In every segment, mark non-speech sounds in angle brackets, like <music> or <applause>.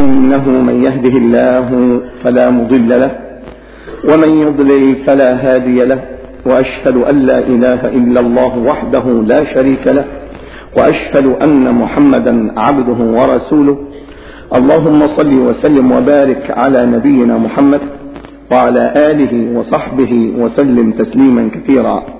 إنه من يهده الله فلا مضل له ومن يضلل فلا هادي له وأشهد أن لا إله إلا الله وحده لا شريك له وأشهد أن محمدا عبده ورسوله. اللهم صل وسلم وبارك على نبينا محمد وعلى آله وصحبه وسلم تسليما كثيرا.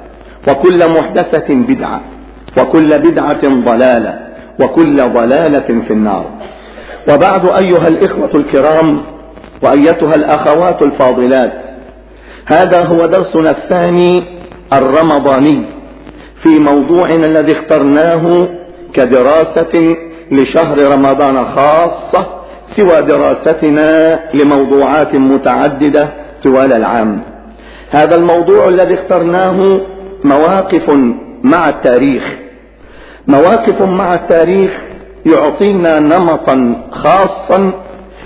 وكل محدثة بدعة وكل بدعة ضلالة وكل ضلالة في النار. وبعد أيها الإخوة الكرام وأيتها الأخوات الفاضلات هذا هو درسنا الثاني الرمضاني في موضوعنا الذي اخترناه كدراسة لشهر رمضان خاصة سوى دراستنا لموضوعات متعددة طوال العام. هذا الموضوع الذي اخترناه مواقف مع التاريخ. مواقف مع التاريخ يعطينا نمطا خاصا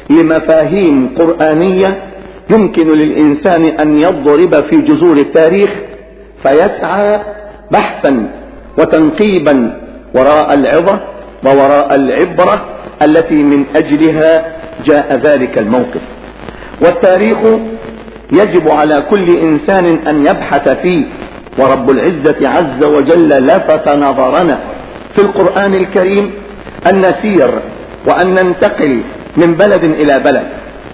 لمفاهيم قرآنية يمكن للإنسان أن يضرب في جذور التاريخ فيسعى بحثا وتنقيبا وراء العظة ووراء العبرة التي من أجلها جاء ذلك الموقف. والتاريخ يجب على كل إنسان أن يبحث فيه ورب العزة عز وجل لفت نظرنا في القرآن الكريم أن نسير وأن ننتقل من بلد إلى بلد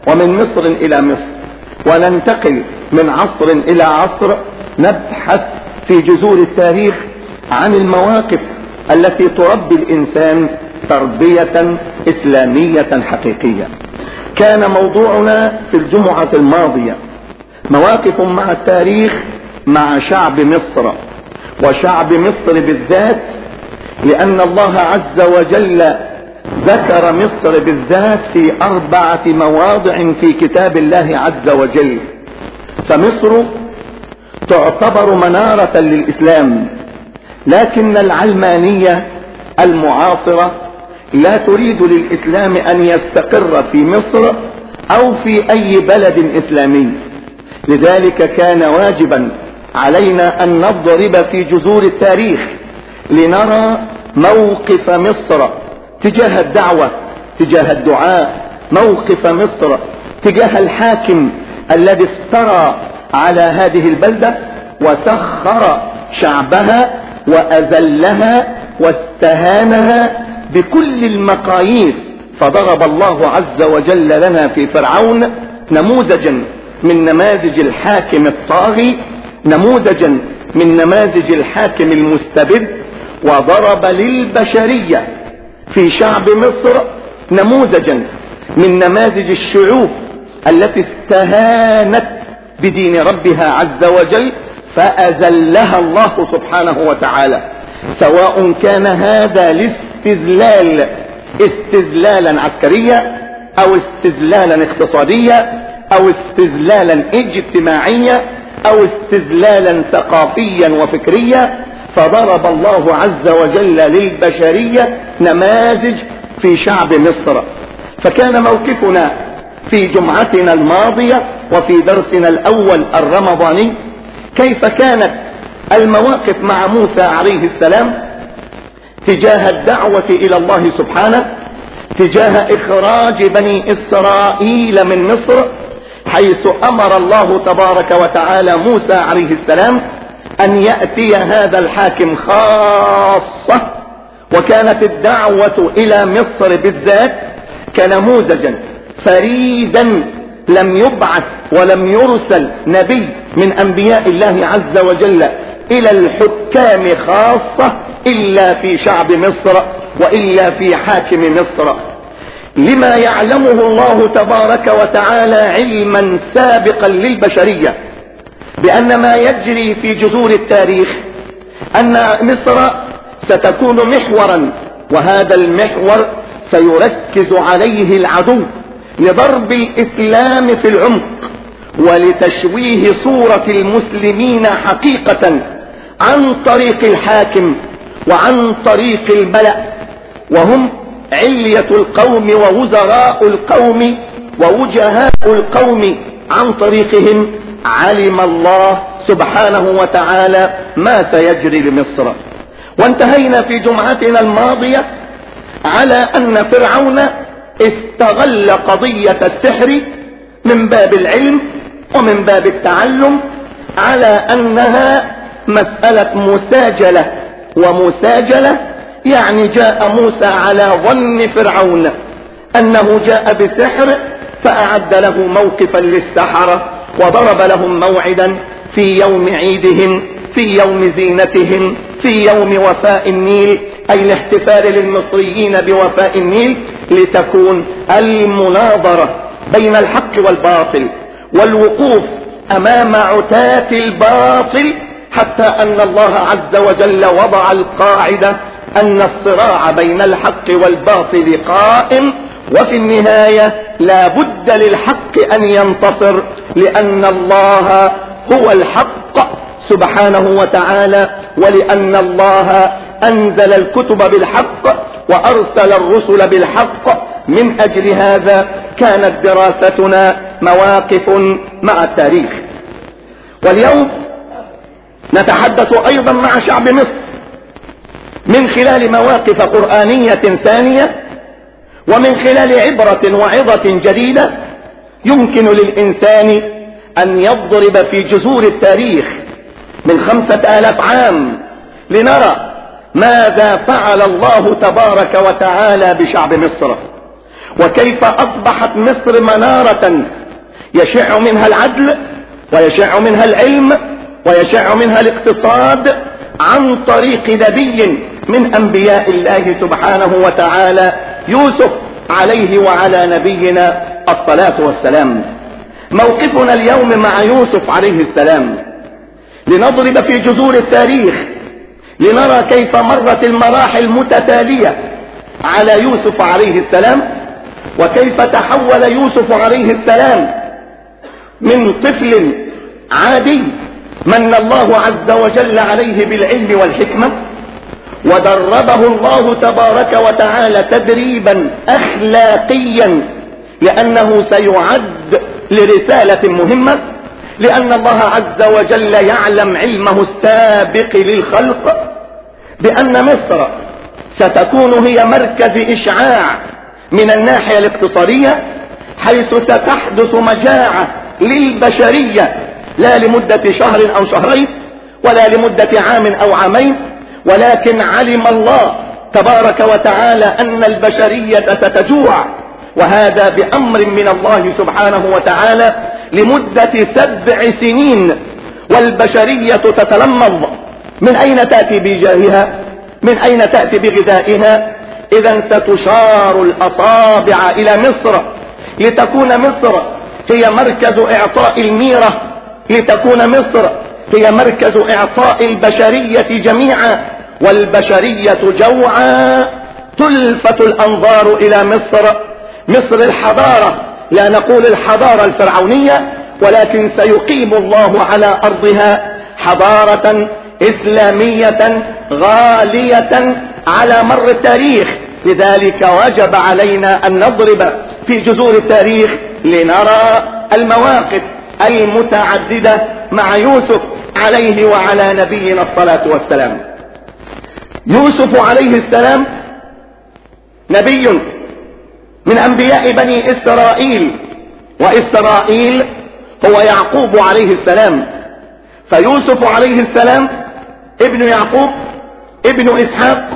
ومن مصر إلى مصر وننتقل من عصر إلى عصر نبحث في جذور التاريخ عن المواقف التي تربي الإنسان تربية إسلامية حقيقية. كان موضوعنا في الجمعة الماضية مواقف مع التاريخ مع شعب مصر. وشعب مصر بالذات لأن الله عز وجل ذكر مصر بالذات في أربعة مواضع في كتاب الله عز وجل. فمصر تعتبر منارة للإسلام لكن العلمانية المعاصرة لا تريد للإسلام أن يستقر في مصر أو في أي بلد إسلامي. لذلك كان واجبا علينا أن نضرب في جذور التاريخ لنرى موقف مصر تجاه الدعوة تجاه الدعاء موقف مصر تجاه الحاكم الذي افترى على هذه البلدة وسخر شعبها وأذلها واستهانها بكل المقاييس. فضرب الله عز وجل لنا في فرعون نموذجا من نماذج الحاكم الطاغي نموذجا من نماذج الحاكم المستبد وضرب للبشرية في شعب مصر نموذجا من نماذج الشعوب التي استهانت بدين ربها عز وجل فأذلها الله سبحانه وتعالى. سواء كان هذا الاستذلال استذلالا عسكريا أو استذلالا اقتصاديا أو استذلالا اجتماعيا أو استذلالا ثقافيا وفكريا فضرب الله عز وجل للبشرية نماذج في شعب مصر. فكان موقفنا في جمعتنا الماضية وفي درسنا الأول الرمضاني كيف كانت المواقف مع موسى عليه السلام تجاه الدعوة إلى الله سبحانه تجاه إخراج بني إسرائيل من مصر حيث أمر الله تبارك وتعالى موسى عليه السلام أن يأتي هذا الحاكم خاصة وكانت الدعوة إلى مصر بالذات كنموذجا فريدا لم يبعث ولم يرسل نبي من أنبياء الله عز وجل إلى الحكام خاصة إلا في شعب مصر وإلا في حاكم مصر. لما يعلمه الله تبارك وتعالى علما سابقا للبشرية بأن ما يجري في جذور التاريخ أن مصر ستكون محورا وهذا المحور سيركز عليه العدو لضرب الإسلام في العمق ولتشويه صورة المسلمين حقيقة عن طريق الحاكم وعن طريق الملأ وهم علية القوم ووزراء القوم ووجهاء القوم عن طريقهم علم الله سبحانه وتعالى ما سيجري لمصر وانتهينا في جمعتنا الماضية على أن فرعون استغل قضية السحر من باب العلم ومن باب التعلم على أنها مسألة مساجلة ومساجلة يعني جاء موسى على ظن فرعون. أنه جاء بسحر فأعد له موقفا للسحرة وضرب لهم موعدا في يوم عيدهم في يوم زينتهم في يوم وفاء النيل أي الاحتفال للمصريين بوفاء النيل لتكون المناظرة بين الحق والباطل والوقوف أمام عتاة الباطل حتى أن الله عز وجل وضع القاعدة أن الصراع بين الحق والباطل قائم وفي النهاية لا بد للحق أن ينتصر لأن الله هو الحق سبحانه وتعالى ولأن الله أنزل الكتب بالحق وأرسل الرسل بالحق. من أجل هذا كانت دراستنا مواقف مع التاريخ. واليوم نتحدث أيضا مع شعب مصر. من خلال مواقف قرآنية ثانية ومن خلال عبرة وعظة جديدة يمكن للإنسان أن يضرب في جذور التاريخ من خمسة آلاف عام لنرى ماذا فعل الله تبارك وتعالى بشعب مصر وكيف أصبحت مصر منارة يشع منها العدل ويشع منها العلم ويشع منها الاقتصاد عن طريق نبي من أنبياء الله سبحانه وتعالى يوسف عليه وعلى نبينا الصلاة والسلام. موقفنا اليوم مع يوسف عليه السلام. لنضرب في جذور التاريخ. لنرى كيف مرت المراحل متتالية على يوسف عليه السلام وكيف تحول يوسف عليه السلام من طفل عادي من الله عز وجل عليه بالعلم والحكمة ودربه الله تبارك وتعالى تدريبا اخلاقيا لأنه سيعد لرسالة مهمة لأن الله عز وجل يعلم علمه السابق للخلق بان مصر ستكون هي مركز إشعاع من الناحية الاقتصادية حيث ستحدث مجاعة للبشرية لا لمدة شهر أو شهرين ولا لمدة عام أو عامين ولكن علم الله تبارك وتعالى أن البشرية ستجوع. وهذا بأمر من الله سبحانه وتعالى لمدة سبع سنين. والبشرية تتلمض من أين تأتي بجاهها؟ من أين تأتي بغذائها؟ اذا ستشار الأصابع إلى مصر. لتكون مصر هي مركز إعطاء الميرة. لتكون مصر هي مركز إعطاء البشرية جميعا. والبشرية جوعا تلفت الأنظار إلى مصر مصر الحضارة لا نقول الحضارة الفرعونية ولكن سيقيم الله على أرضها حضارة إسلامية غالية على مر التاريخ. لذلك وجب علينا أن نضرب في جذور التاريخ لنرى المواقف المتعددة مع يوسف عليه وعلى نبينا الصلاة والسلام. يوسف عليه السلام نبي من أنبياء بني إسرائيل وإسرائيل هو يعقوب عليه السلام. فيوسف عليه السلام ابن يعقوب ابن إسحاق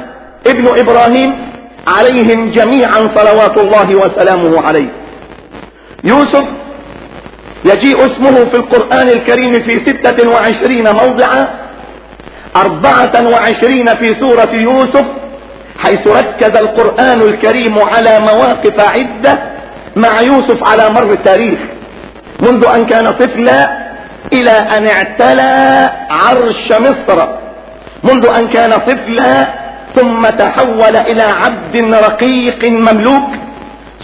ابن إبراهيم عليهم جميعا صلوات الله وسلامه عليه. يوسف يجيء اسمه في القرآن الكريم في ستة وعشرين موضعا أربعة وعشرين في سورة يوسف حيث ركز القرآن الكريم على مواقف عدة مع يوسف على مر التاريخ. منذ أن كان طفلا إلى أن اعتلى عرش مصر. منذ أن كان طفلا ثم تحول إلى عبد رقيق مملوك.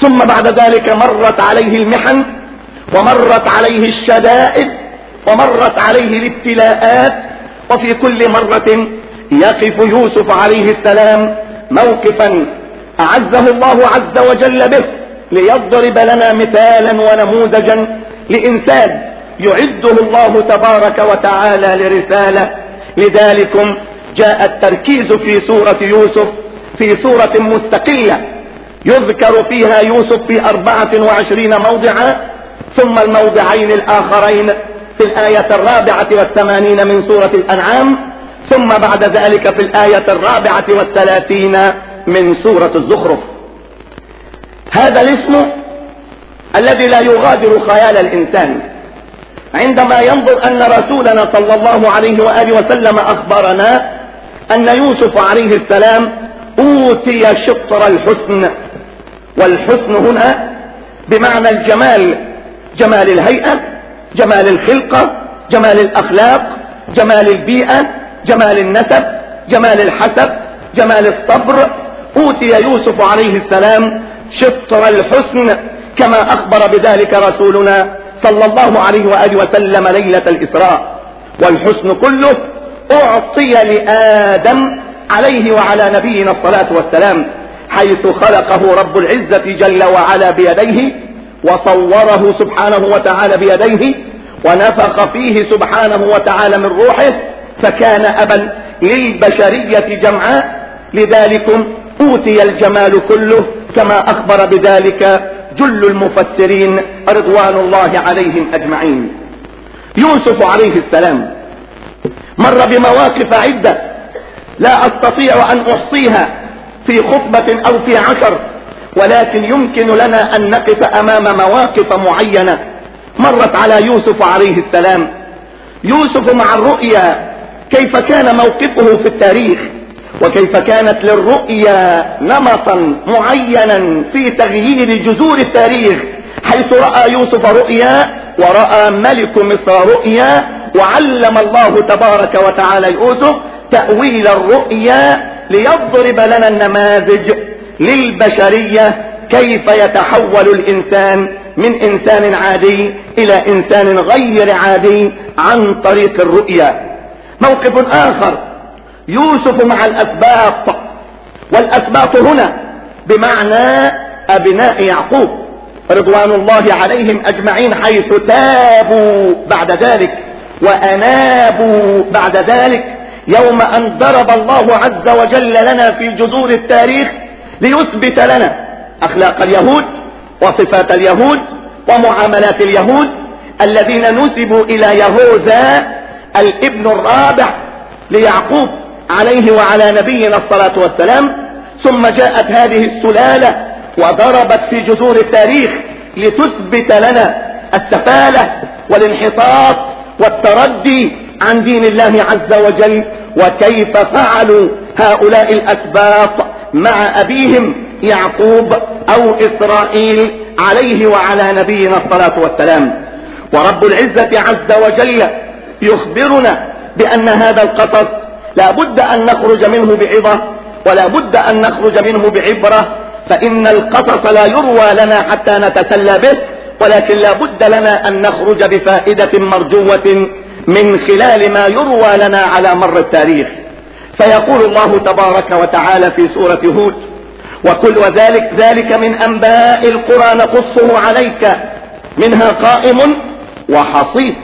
ثم بعد ذلك مرت عليه المحن ومرت عليه الشدائد ومرت عليه الابتلاءات وفي كل مرة يقف يوسف عليه السلام موقفا أعزه الله عز وجل به ليضرب لنا مثالا ونموذجا لإنسان يعده الله تبارك وتعالى لرسالة. لذلكم جاء التركيز في سورة يوسف في سورة مستقلة يذكر فيها يوسف في أربعة وعشرين موضعا ثم الموضعين الآخرين في الآية الرابعة والثمانين من سورة الأنعام ثم بعد ذلك في الآية الرابعة والثلاثين من سورة الزخرف. هذا الاسم الذي لا يغادر خيال الإنسان. عندما ينظر أن رسولنا صلى الله عليه وآله وسلم أخبرنا أن يوسف عليه السلام أوتي شطر الحسن والحسن هنا بمعنى الجمال جمال الهيئة جمال الخلقة جمال الأخلاق جمال البيئة جمال النسب جمال الحسب جمال الصبر. أوتي يوسف عليه السلام شطر الحسن كما أخبر بذلك رسولنا صلى الله عليه وآله وسلم ليلة الإسراء. والحسن كله أعطي لآدم عليه وعلى نبينا الصلاة والسلام حيث خلقه رب العزة جل وعلا بيديه وصوره سبحانه وتعالى بيديه ونفخ فيه سبحانه وتعالى من روحه فكان أبا للبشرية جمعاء. لذلك أوتي الجمال كله كما أخبر بذلك جل المفسرين رضوان الله عليهم أجمعين. يوسف عليه السلام مر بمواقف عدة لا أستطيع أن أحصيها في خطبة أو في عشر. ولكن يمكن لنا أن نقف أمام مواقف معينة مرت على يوسف عليه السلام. يوسف مع الرؤيا كيف كان موقفه في التاريخ؟ وكيف كانت للرؤيا نمطا معينا في تغيير جذور التاريخ حيث رأى يوسف رؤيا ورأى ملك مصر رؤيا وعلم الله تبارك وتعالى يوسف تأويل الرؤيا ليضرب لنا النماذج. للبشرية كيف يتحول الإنسان من إنسان عادي إلى إنسان غير عادي عن طريق الرؤيا. موقف آخر. يوسف مع الأسباط. والأسباط هنا بمعنى أبناء يعقوب رضوان الله عليهم أجمعين حيث تابوا بعد ذلك وأنابوا بعد ذلك يوم أن ضرب الله عز وجل لنا في جذور التاريخ ليثبت لنا أخلاق اليهود وصفات اليهود ومعاملات اليهود الذين نسبوا إلى يهوذا الابن الرابع ليعقوب عليه وعلى نبينا الصلاة والسلام. ثم جاءت هذه السلالة وضربت في جذور التاريخ لتثبت لنا السفالة والانحطاط والتردي عن دين الله عز وجل وكيف فعلوا هؤلاء الأسباط. مع أبيهم يعقوب أو إسرائيل عليه وعلى نبينا الصلاة والسلام. ورب العزة عز وجل يخبرنا بأن هذا القصص لا بد أن نخرج منه بعظة ولا بد أن نخرج منه بعبرة. فإن القصص لا يروى لنا حتى نتسلى به ولكن لا بد لنا أن نخرج بفائدة مرجوة من خلال ما يروى لنا على مر التاريخ. فيقول الله تبارك وتعالى في سورة هود وكل وذلك ذلك من أنباء القرى نقصه عليك منها قائم وحصيد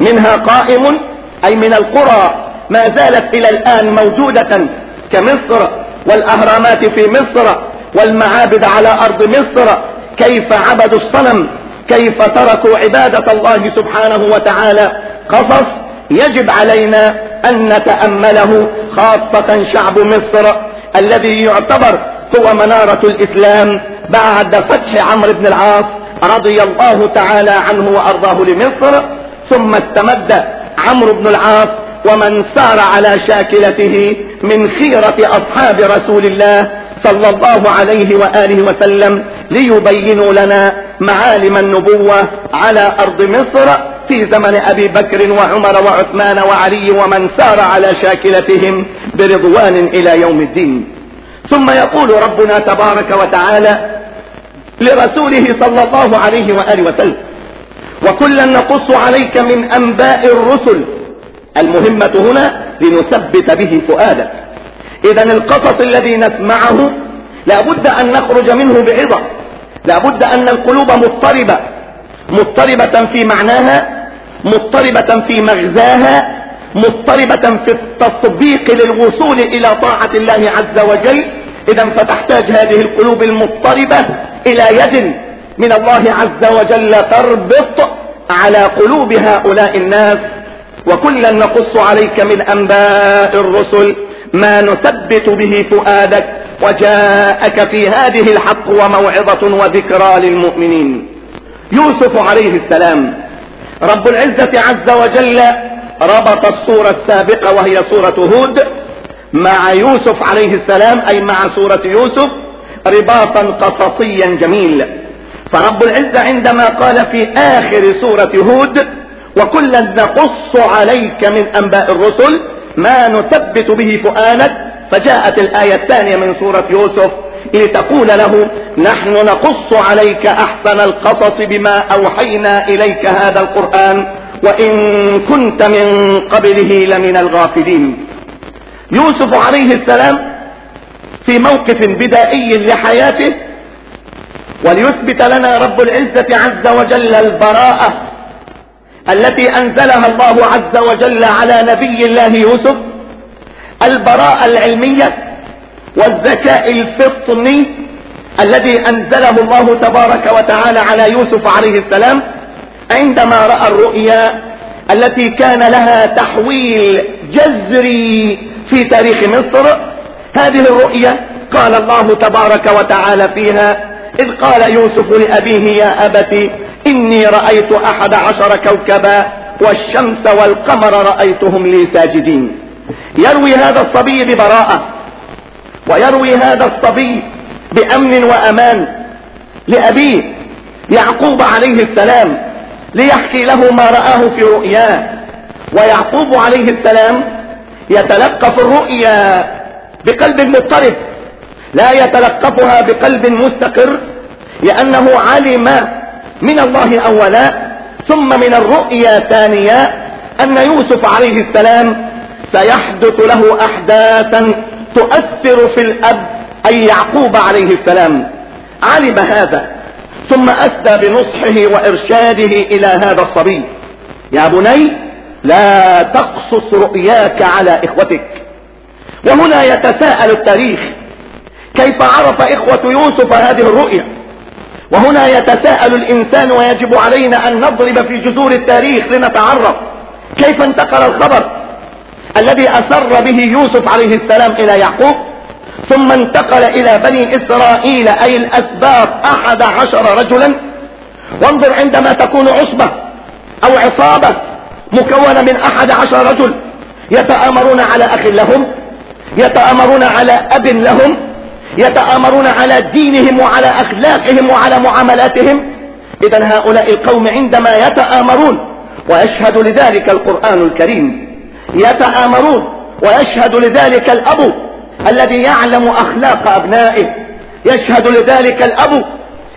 منها قائم أي من القرى ما زالت إلى الآن موجودة كمصر والأهرامات في مصر والمعابد على أرض مصر كيف عبدوا الصنم كيف تركوا عبادة الله سبحانه وتعالى قصص يجب علينا أن نتأمله خاصة شعب مصر الذي يعتبر هو منارة الإسلام بعد فتح عمرو بن العاص رضي الله تعالى عنه وأرضاه لمصر ثم استمد عمرو بن العاص ومن سار على شاكلته من خيرة أصحاب رسول الله صلى الله عليه وآله وسلم ليبينوا لنا معالم النبوة على أرض مصر في زمن أبي بكر وعمر وعثمان وعلي ومن سار على شاكلتهم برضوان إلى يوم الدين. ثم يقول ربنا تبارك وتعالى لرسوله صلى الله عليه وآله وسلم وكلا نقص عليك من أنباء الرسل. المهمة هنا لنثبت به فؤادك. إذا القصص الذي نسمعه لابد أن نخرج منه بعظة. لابد أن القلوب مضطربة. مضطربة في معناها مضطربة في مغزاها مضطربة في التطبيق للوصول إلى طاعة الله عز وجل. إذا فتحتاج هذه القلوب المضطربة إلى يد من الله عز وجل تربط على قلوب هؤلاء الناس. وكلا نقص عليك من أنباء الرسل ما نثبت به فؤادك وجاءك في هذه الحق وموعظة وذكرى للمؤمنين. يوسف عليه السلام رب العزة عز وجل ربط الصورة السابقة وهي صورة هود مع يوسف عليه السلام أي مع سورة يوسف رباطا قصصيا جميل. فرب العزة عندما قال في آخر سورة هود وكلا نقص عليك من أنباء الرسل ما نثبت به فؤادك فجاءت الآية الثانية من سورة يوسف لتقول له نحن نقص عليك أحسن القصص بما أوحينا إليك هذا القرآن وإن كنت من قبله لمن الغافلين. يوسف عليه السلام في موقف بدائي لحياته وليثبت لنا رب العزة عز وجل البراءة التي أنزلها الله عز وجل على نبي الله يوسف البراءة العلمية والذكاء الفطني الذي أنزله الله تبارك وتعالى على يوسف عليه السلام عندما رأى الرؤيا التي كان لها تحويل جذري في تاريخ مصر هذه الرؤيا قال الله تبارك وتعالى فيها إذ قال يوسف لأبيه يا أبت إني رأيت أحد عشر كوكبا والشمس والقمر رأيتهم لي ساجدين. يروي هذا الصبي ببراءة ويروي هذا الصبي بأمن وأمان لأبيه يعقوب عليه السلام ليحكي له ما رآه في رؤياه. ويعقوب عليه السلام يتلقف الرؤيا بقلب مضطرب لا يتلقفها بقلب مستقر لأنه علم من الله أولا ثم من الرؤيا ثانيا أن يوسف عليه السلام سيحدث له أحداثا تؤثر في الأب أي يعقوب عليه السلام. علم هذا ثم أسدى بنصحه وإرشاده إلى هذا الصبي. يا بني لا تقصص رؤياك على إخوتك. وهنا يتساءل التاريخ كيف عرف إخوة يوسف هذه الرؤيا؟ وهنا يتساءل الإنسان ويجب علينا أن نضرب في جذور التاريخ لنتعرف. كيف انتقل الخبر؟ الذي أسر به يوسف عليه السلام إلى يعقوب ثم انتقل إلى بني إسرائيل أي الأسباب أحد عشر رجلا. وانظر عندما تكون عصبة أو عصابة مكونة من أحد عشر رجل يتآمرون على أخ لهم يتآمرون على أب لهم يتآمرون على دينهم وعلى أخلاقهم وعلى معاملاتهم. إذا هؤلاء القوم عندما يتآمرون ويشهد لذلك القرآن الكريم. يتآمرون ويشهد لذلك الأب الذي يعلم أخلاق أبنائه. يشهد لذلك الأب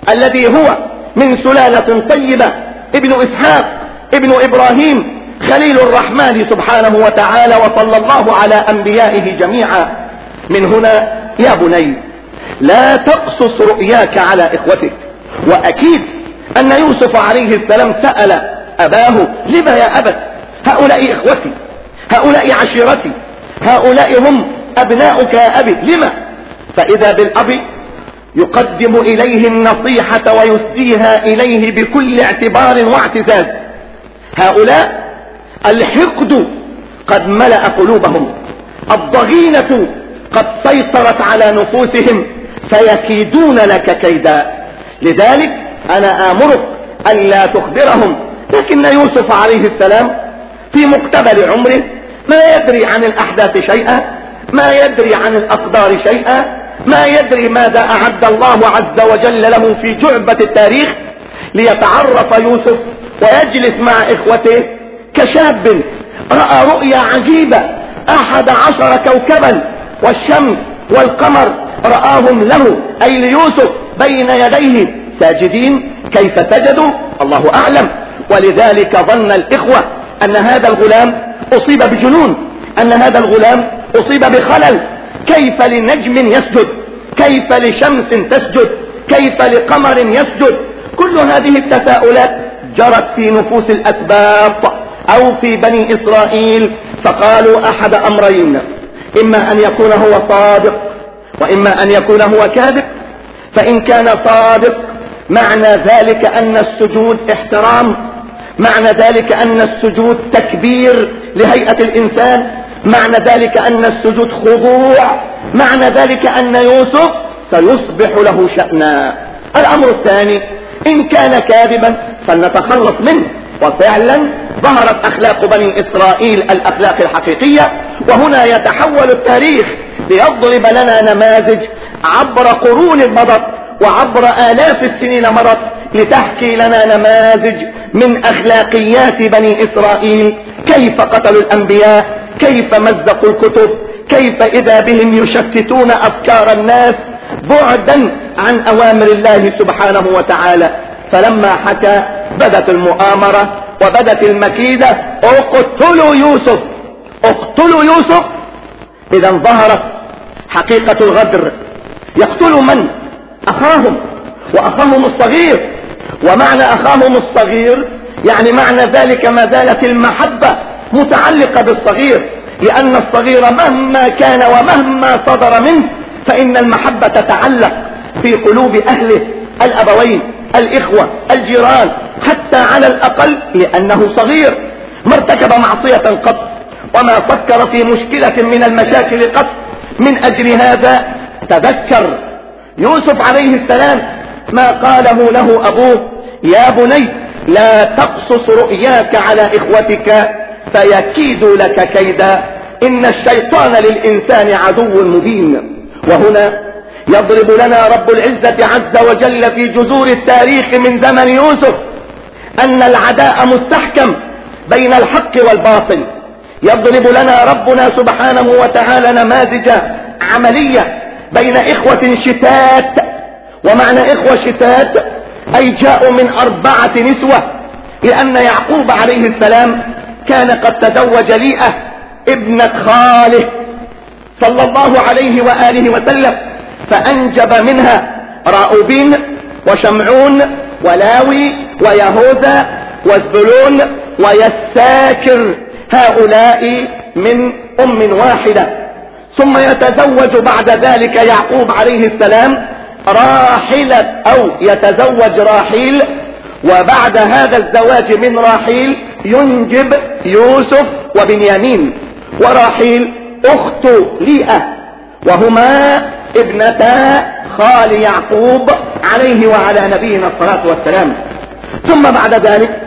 الذي هو من سلالة طيبة ابن إسحاق ابن إبراهيم خليل الرحمن سبحانه وتعالى وصلى الله على أنبيائه جميعا. من هنا يا بني لا تقصص رؤياك على إخوتك. وأكيد أن يوسف عليه السلام سأل أباه لما يا أبت؟ هؤلاء إخوتي. هؤلاء عشيرتي هؤلاء هم أبناؤك يا أبي لما؟ فإذا بالأب يقدم إليه النصيحة ويسديها إليه بكل اعتبار واعتزاز. هؤلاء الحقد قد ملأ قلوبهم الضغينة قد سيطرت على نفوسهم فيكيدون لك كيدا. لذلك أنا آمرك ألا تخبرهم لكن يوسف عليه السلام في مقتبل عمره ما يدري عن الأحداث شيئا ما يدري عن الأقدار شيئا ما يدري ماذا أعد الله عز وجل له في جعبة التاريخ ليتعرف يوسف ويجلس مع إخوته كشاب رأى رؤيا عجيبة أحد عشر كوكبا والشمس والقمر رآهم له أي ليوسف بين يديه ساجدين كيف سجدوا الله أعلم. ولذلك ظن الإخوة أن هذا الغلام أصيب بجنون. أن هذا الغلام أصيب بخلل. كيف لنجم يسجد؟ كيف لشمس تسجد؟ كيف لقمر يسجد؟ كل هذه التساؤلات جرت في نفوس الأسباط أو في بني إسرائيل. فقالوا أحد أمرين إما أن يكون هو صادق وإما أن يكون هو كاذب. فإن كان صادق معنى ذلك أن السجود احترام. معنى ذلك أن السجود تكبير. لهيئة الإنسان. معنى ذلك أن السجود خضوع. معنى ذلك أن يوسف سيصبح له شأنا. الأمر الثاني إن كان كاذبا فلنتخلص منه. وفعلا ظهرت أخلاق بني إسرائيل الأخلاق الحقيقية. وهنا يتحول التاريخ ليضرب لنا نماذج عبر قرون مضت وعبر آلاف السنين مرت لتحكي لنا نماذج من أخلاقيات بني إسرائيل. كيف قتلوا الأنبياء؟ كيف مزقوا الكتب؟ كيف إذا بهم يشتتون أفكار الناس بعدا عن أوامر الله سبحانه وتعالى؟ فلما حكى بدت المؤامرة وبدت المكيدة اقتلوا يوسف! اقتلوا يوسف! اذا ظهرت حقيقة الغدر. يقتل من؟ أخاهم وأخاهم الصغير. ومعنى أخاهم الصغير؟ يعني معنى ذلك ما زالت المحبة متعلقة بالصغير لأن الصغير مهما كان ومهما صدر منه فإن المحبة تتعلق في قلوب أهله الأبوين الإخوة الجيران حتى على الأقل لأنه صغير. ما ارتكب معصية قط وما فكر في مشكلة من المشاكل قط. من أجل هذا تذكر يوسف عليه السلام ما قاله له أبوه يا بني لا تقصص رؤياك على إخوتك فيكيدوا لك كيدا. إن الشيطان للإنسان عدو مبين. وهنا يضرب لنا رب العزة عز وجل في جذور التاريخ من زمن يوسف أن العداء مستحكم بين الحق والباطل. يضرب لنا ربنا سبحانه وتعالى نماذج عملية بين إخوة شتات. ومعنى إخوة شتات أي جاءوا من أربعة نسوة لأن يعقوب عليه السلام كان قد تزوج ليئة ابنة خاله صلى الله عليه وآله وسلم فأنجب منها راؤوبين وشمعون ولاوي ويهوذا وزبلون ويساكر هؤلاء من أم واحدة. ثم يتزوج بعد ذلك يعقوب عليه السلام راحلة أو يتزوج راحيل وبعد هذا الزواج من راحيل ينجب يوسف وبنيامين. وراحيل أخت ليئة وهما ابنتا خال يعقوب عليه وعلى نبينا الصلاة والسلام. ثم بعد ذلك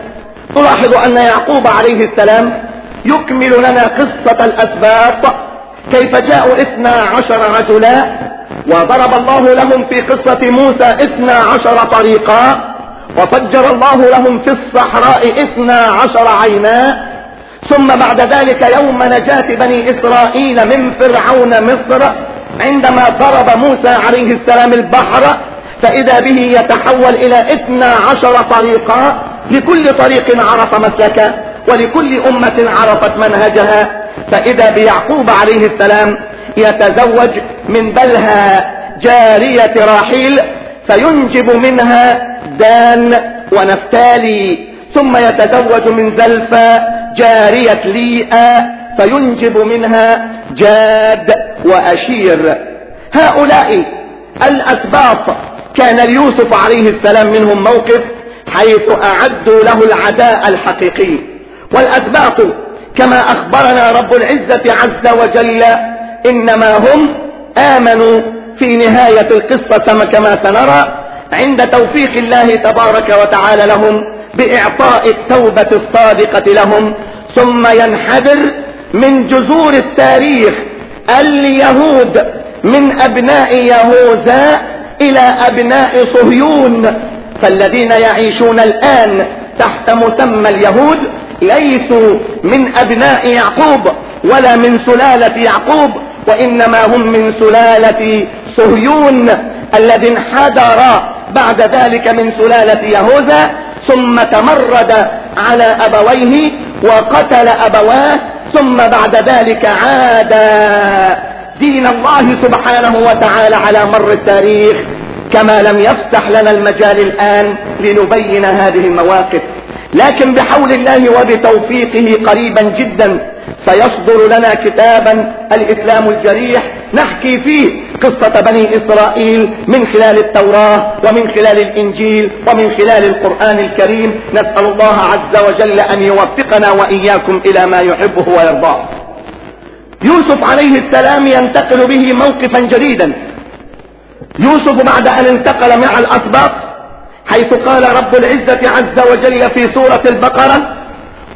تلاحظ أن يعقوب عليه السلام يكمل لنا قصة الأسباط. كيف جاءوا اثنا عشر رجلا وضرب الله لهم في قصة موسى اثنا عشر طريقا وفجر الله لهم في الصحراء اثنا عشر عينا. ثم بعد ذلك يوم نجاة بني إسرائيل من فرعون مصر عندما ضرب موسى عليه السلام البحر فإذا به يتحول إلى اثنا عشر طريقا. لكل طريق عرف مسلكه ولكل أمة عرفت منهجها. فإذا بيعقوب عليه السلام يتزوج من بلها جارية راحيل فينجب منها دان ونفتالي ثم يتزوج من زلفى جارية ليئة فينجب منها جاد وأشير. هؤلاء الأسباط كان ليوسف عليه السلام منهم موقف حيث أعدوا له العداء الحقيقي. والأسباط كما أخبرنا رب العزة عز وجل إنما هم آمنوا في نهاية القصة كما سنرى عند توفيق الله تبارك وتعالى لهم بإعطاء التوبة الصادقة لهم ثم ينحدر من جذور التاريخ اليهود من أبناء يهوذا إلى أبناء صهيون فالذين يعيشون الآن تحت مسمى اليهود ليسوا من أبناء يعقوب ولا من سلالة يعقوب وإنما هم من سلالة صهيون الذي انحدر بعد ذلك من سلالة يهوذا ثم تمرد على أبويه وقتل أبواه ثم بعد ذلك عاد دين الله سبحانه وتعالى على مر التاريخ كما لم يفتح لنا المجال الآن لنبين هذه المواقف. لكن بحول الله وبتوفيقه قريبا جدا سيصدر لنا كتابا الإسلام الجريح نحكي فيه قصة بني إسرائيل من خلال التوراة ومن خلال الإنجيل ومن خلال القرآن الكريم. نسأل الله عز وجل أن يوفقنا وإياكم إلى ما يحبه ويرضاه. يوسف عليه السلام ينتقل به موقفا جديدا. يوسف بعد أن انتقل مع الأسباط حيث قال رب العزة عز وجل في سورة البقرة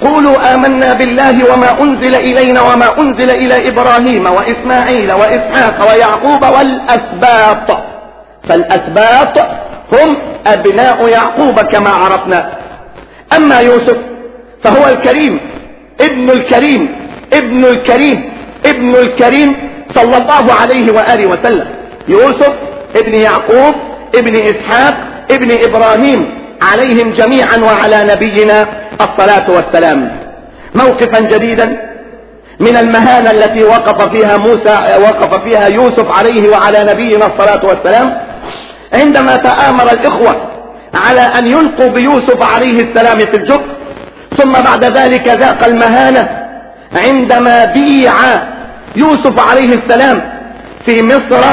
قولوا آمنا بالله وما أنزل إلينا وما أنزل إلى إبراهيم وإسماعيل وإسحاق ويعقوب والأسباط. فالأسباط هم أبناء يعقوب كما عرفنا. أما يوسف فهو الكريم ابن الكريم ابن الكريم ابن الكريم صلى الله عليه وآله وسلم. يوسف ابن يعقوب ابن إسحاق ابن إبراهيم عليهم جميعا وعلى نبينا الصلاة والسلام. موقفا جديدا من المهانة التي وقف فيها موسى وقف فيها يوسف عليه وعلى نبينا الصلاة والسلام. عندما تآمر الإخوة على أن يلقوا بيوسف عليه السلام في الجب ثم بعد ذلك ذاق المهانة عندما بيع يوسف عليه السلام في مصر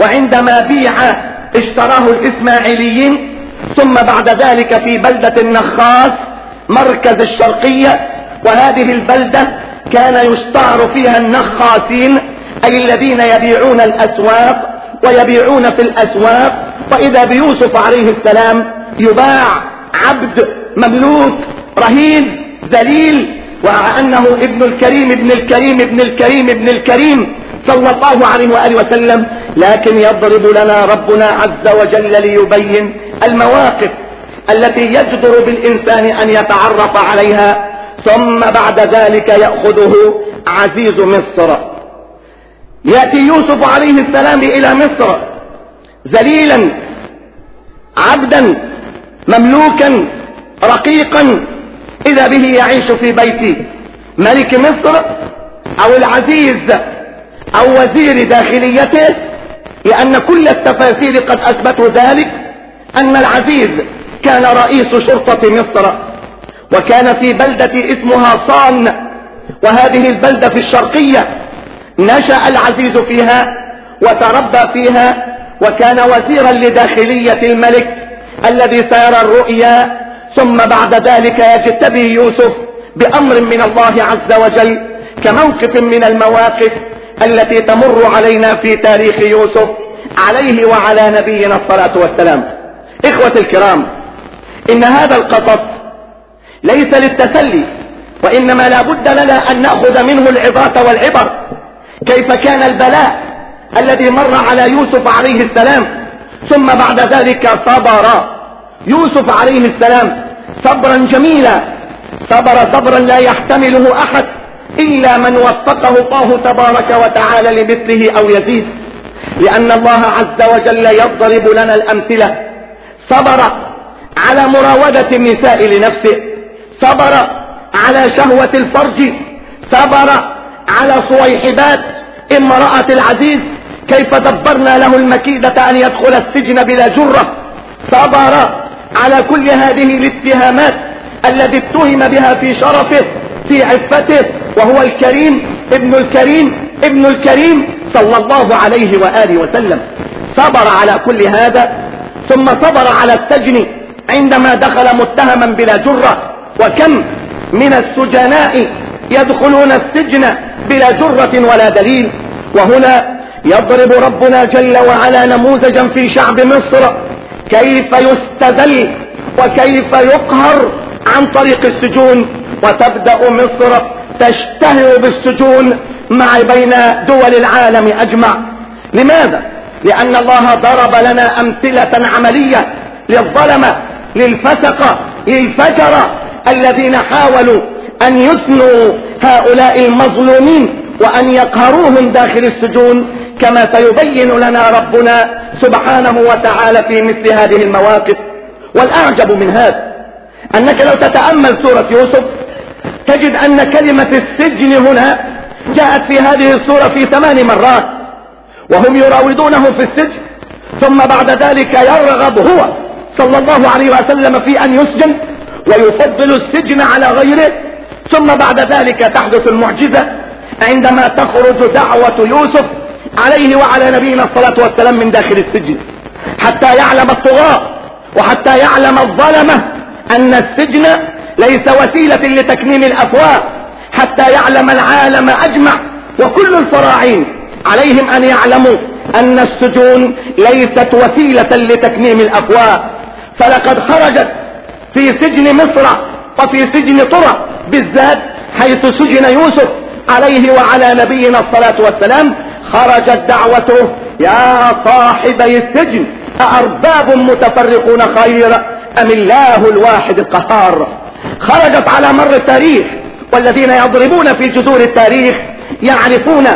وعندما بيع اشتراه الإسماعيليين ثم بعد ذلك في بلدة النخاس مركز الشرقية وهذه البلدة كان يشتهر فيها النخاسين أي الذين يبيعون الأسواق ويبيعون في الأسواق وإذا بيوسف عليه السلام يباع عبد مملوك رهين ذليل وأنه ابن الكريم ابن الكريم ابن الكريم ابن الكريم. صلى الله عليه وآله وسلم لكن يضرب لنا ربنا عز وجل ليبين المواقف التي يجدر بالإنسان أن يتعرف عليها ثم بعد ذلك يأخذه عزيز مصر. يأتي يوسف عليه السلام إلى مصر ذليلا عبدا مملوكا رقيقا إذا به يعيش في بيت ملك مصر أو العزيز أو وزير داخليته لأن كل التفاسير قد أثبتوا ذلك أن العزيز كان رئيس شرطة مصر وكان في بلدة اسمها صان وهذه البلدة في الشرقية نشأ العزيز فيها وتربى فيها وكان وزيرا لداخلية الملك الذي سيرى الرؤيا ثم بعد ذلك يجتبي يوسف بأمر من الله عز وجل كموقف من المواقف التي تمر علينا في تاريخ يوسف عليه وعلى نبينا الصلاة والسلام. إخوة الكرام إن هذا القصص ليس للتسلي وإنما لا بد لنا أن نأخذ منه العظات والعبر. كيف كان البلاء الذي مر على يوسف عليه السلام ثم بعد ذلك صبر. يوسف عليه السلام صبرا جميلا صبر صبرا لا يحتمله أحد. إلا من وفقه الله تبارك وتعالى لمثله أو يزيد. لأن الله عز وجل يضرب لنا الأمثلة. صبر على مراودة النساء لنفسه. صبر على شهوة الفرج. صبر على صويحبات امرأة العزيز. كيف دبرنا له المكيدة أن يدخل السجن بلا جرة. صبر على كل هذه الاتهامات التي اتهم بها في شرفه في عفته وهو الكريم ابن الكريم ابن الكريم صلى الله عليه وآله وسلم. صبر على كل هذا ثم صبر على السجن عندما دخل متهما بلا جرة. وكم من السجناء يدخلون السجن بلا جرة ولا دليل. وهنا يضرب ربنا جل وعلا نموذجا في شعب مصر. كيف يستذل وكيف يقهر عن طريق السجون؟ وتبدأ مصر تشتهر بالسجون مع بين دول العالم أجمع لماذا؟ لأن الله ضرب لنا أمثلة عملية للظلمة للفسقة للفجرة الذين حاولوا أن يثنوا هؤلاء المظلومين وأن يقهروهم داخل السجون كما سيبين لنا ربنا سبحانه وتعالى في مثل هذه المواقف والأعجب من هذا أنك لو تتأمل سورة يوسف تجد أن كلمة السجن هنا جاءت في هذه السورة في ثمان مرات وهم يراودونه في السجن ثم بعد ذلك يرغب هو صلى الله عليه وسلم في أن يسجن ويفضل السجن على غيره ثم بعد ذلك تحدث المعجزة عندما تخرج دعوة يوسف عليه وعلى نبينا الصلاة والسلام من داخل السجن حتى يعلم الطغاة وحتى يعلم الظلمة أن السجن ليس وسيلة لتكميم الأفواه حتى يعلم العالم أجمع. وكل الفراعين عليهم أن يعلموا أن السجون ليست وسيلة لتكميم الأفواه فلقد خرجت في سجن مصر وفي سجن طرى بالذات حيث سجن يوسف عليه وعلى نبينا الصلاة والسلام. خرجت دعوته يا صاحبي السجن أأرباب متفرقون خير أم الله الواحد القهار؟ خرجت على مر التاريخ والذين يضربون في جذور التاريخ يعرفون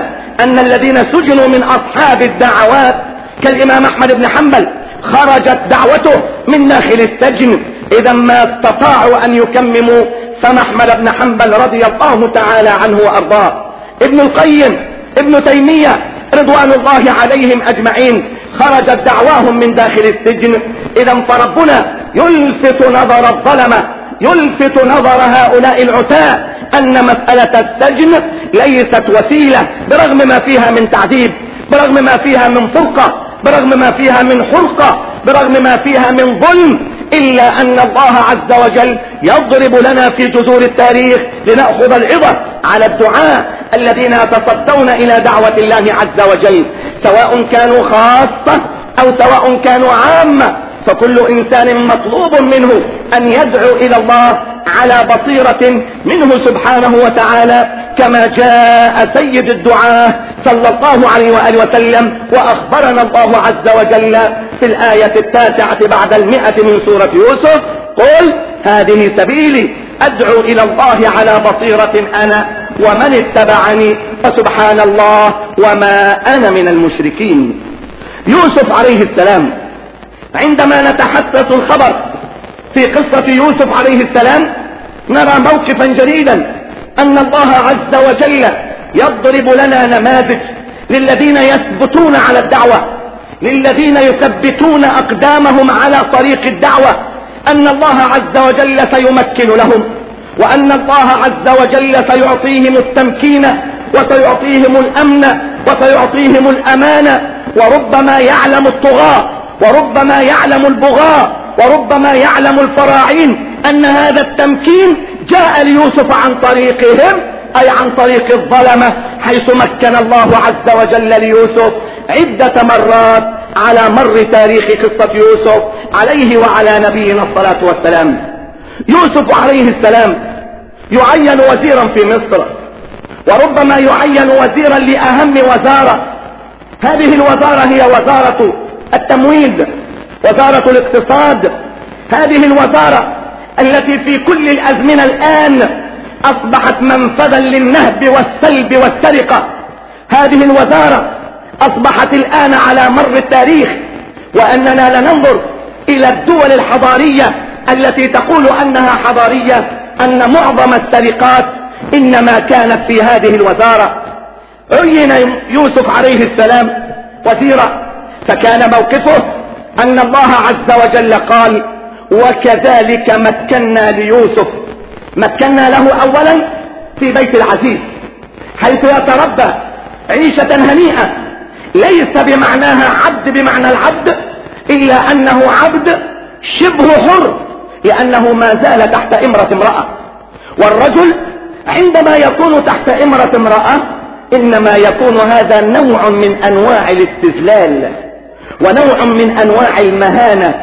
أن الذين سجنوا من أصحاب الدعوات كالإمام أحمد بن حنبل خرجت دعوته من داخل السجن. إذا ما استطاعوا أن يكمموا فما أحمد بن حنبل رضي الله تعالى عنه وأرضاه. ابن القيم ابن تيمية رضوان الله عليهم أجمعين خرجت دعواهم من داخل السجن. إذا فربنا يلفت نظر الظلمة يلفت نظر هؤلاء العتاة أن مسألة السجن ليست وسيلة برغم ما فيها من تعذيب برغم ما فيها من فرقة برغم ما فيها من حرقة برغم ما فيها من ظلم إلا أن الله عز وجل يضرب لنا في جذور التاريخ لنأخذ العظة على الدعاء الذين يتصدون إلى دعوة الله عز وجل سواء كانوا خاصة أو سواء كانوا عامة. فكل إنسان مطلوب منه أن يدعو إلى الله على بصيرة منه سبحانه وتعالى كما جاء سيد الدعاة صلى الله عليه وآله وسلم وأخبرنا الله عز وجل في الآية التاسعة بعد المئة من سورة يوسف قل هذه سبيلي أدعو إلى الله على بصيرة أنا ومن اتبعني فسبحان الله وما أنا من المشركين. يوسف عليه السلام عندما نتحدث الخبر في قصة يوسف عليه السلام نرى موقفا جديدا أن الله عز وجل يضرب لنا نماذج للذين يثبتون على الدعوة للذين يثبتون أقدامهم على طريق الدعوة أن الله عز وجل سيمكن لهم وأن الله عز وجل سيعطيهم التمكين وسيعطيهم الأمن وسيعطيهم الأمان وربما يعلم الطغاة وربما يعلم البغاة وربما يعلم الفراعين أن هذا التمكين جاء ليوسف عن طريقهم أي عن طريق الظلمة حيث مكن الله عز وجل ليوسف عدة مرات على مر تاريخ قصة يوسف عليه وعلى نبينا الصلاة والسلام. يوسف عليه السلام يعين وزيرا في مصر وربما يعين وزيرا لأهم وزارة. هذه الوزارة هي وزارة التمويل وزارة الاقتصاد. هذه الوزارة التي في كل الأزمنة الآن أصبحت منفذا للنهب والسلب والسرقة. هذه الوزارة أصبحت الآن على مر التاريخ وأننا لننظر إلى الدول الحضارية التي تقول أنها حضارية أن معظم السرقات إنما كانت في هذه الوزارة. عين يوسف عليه السلام وزيرا فكان موقفه أن الله عز وجل قال وكذلك مكنا ليوسف. مكنا له أولا في بيت العزيز حيث يتربى عيشة هنيئة. ليس بمعناها عبد بمعنى العبد إلا أنه عبد شبه حر لأنه ما زال تحت إمرة امرأة. والرجل عندما يكون تحت إمرة امرأة إنما يكون هذا نوع من أنواع الاستذلال. ونوع من أنواع المهانة.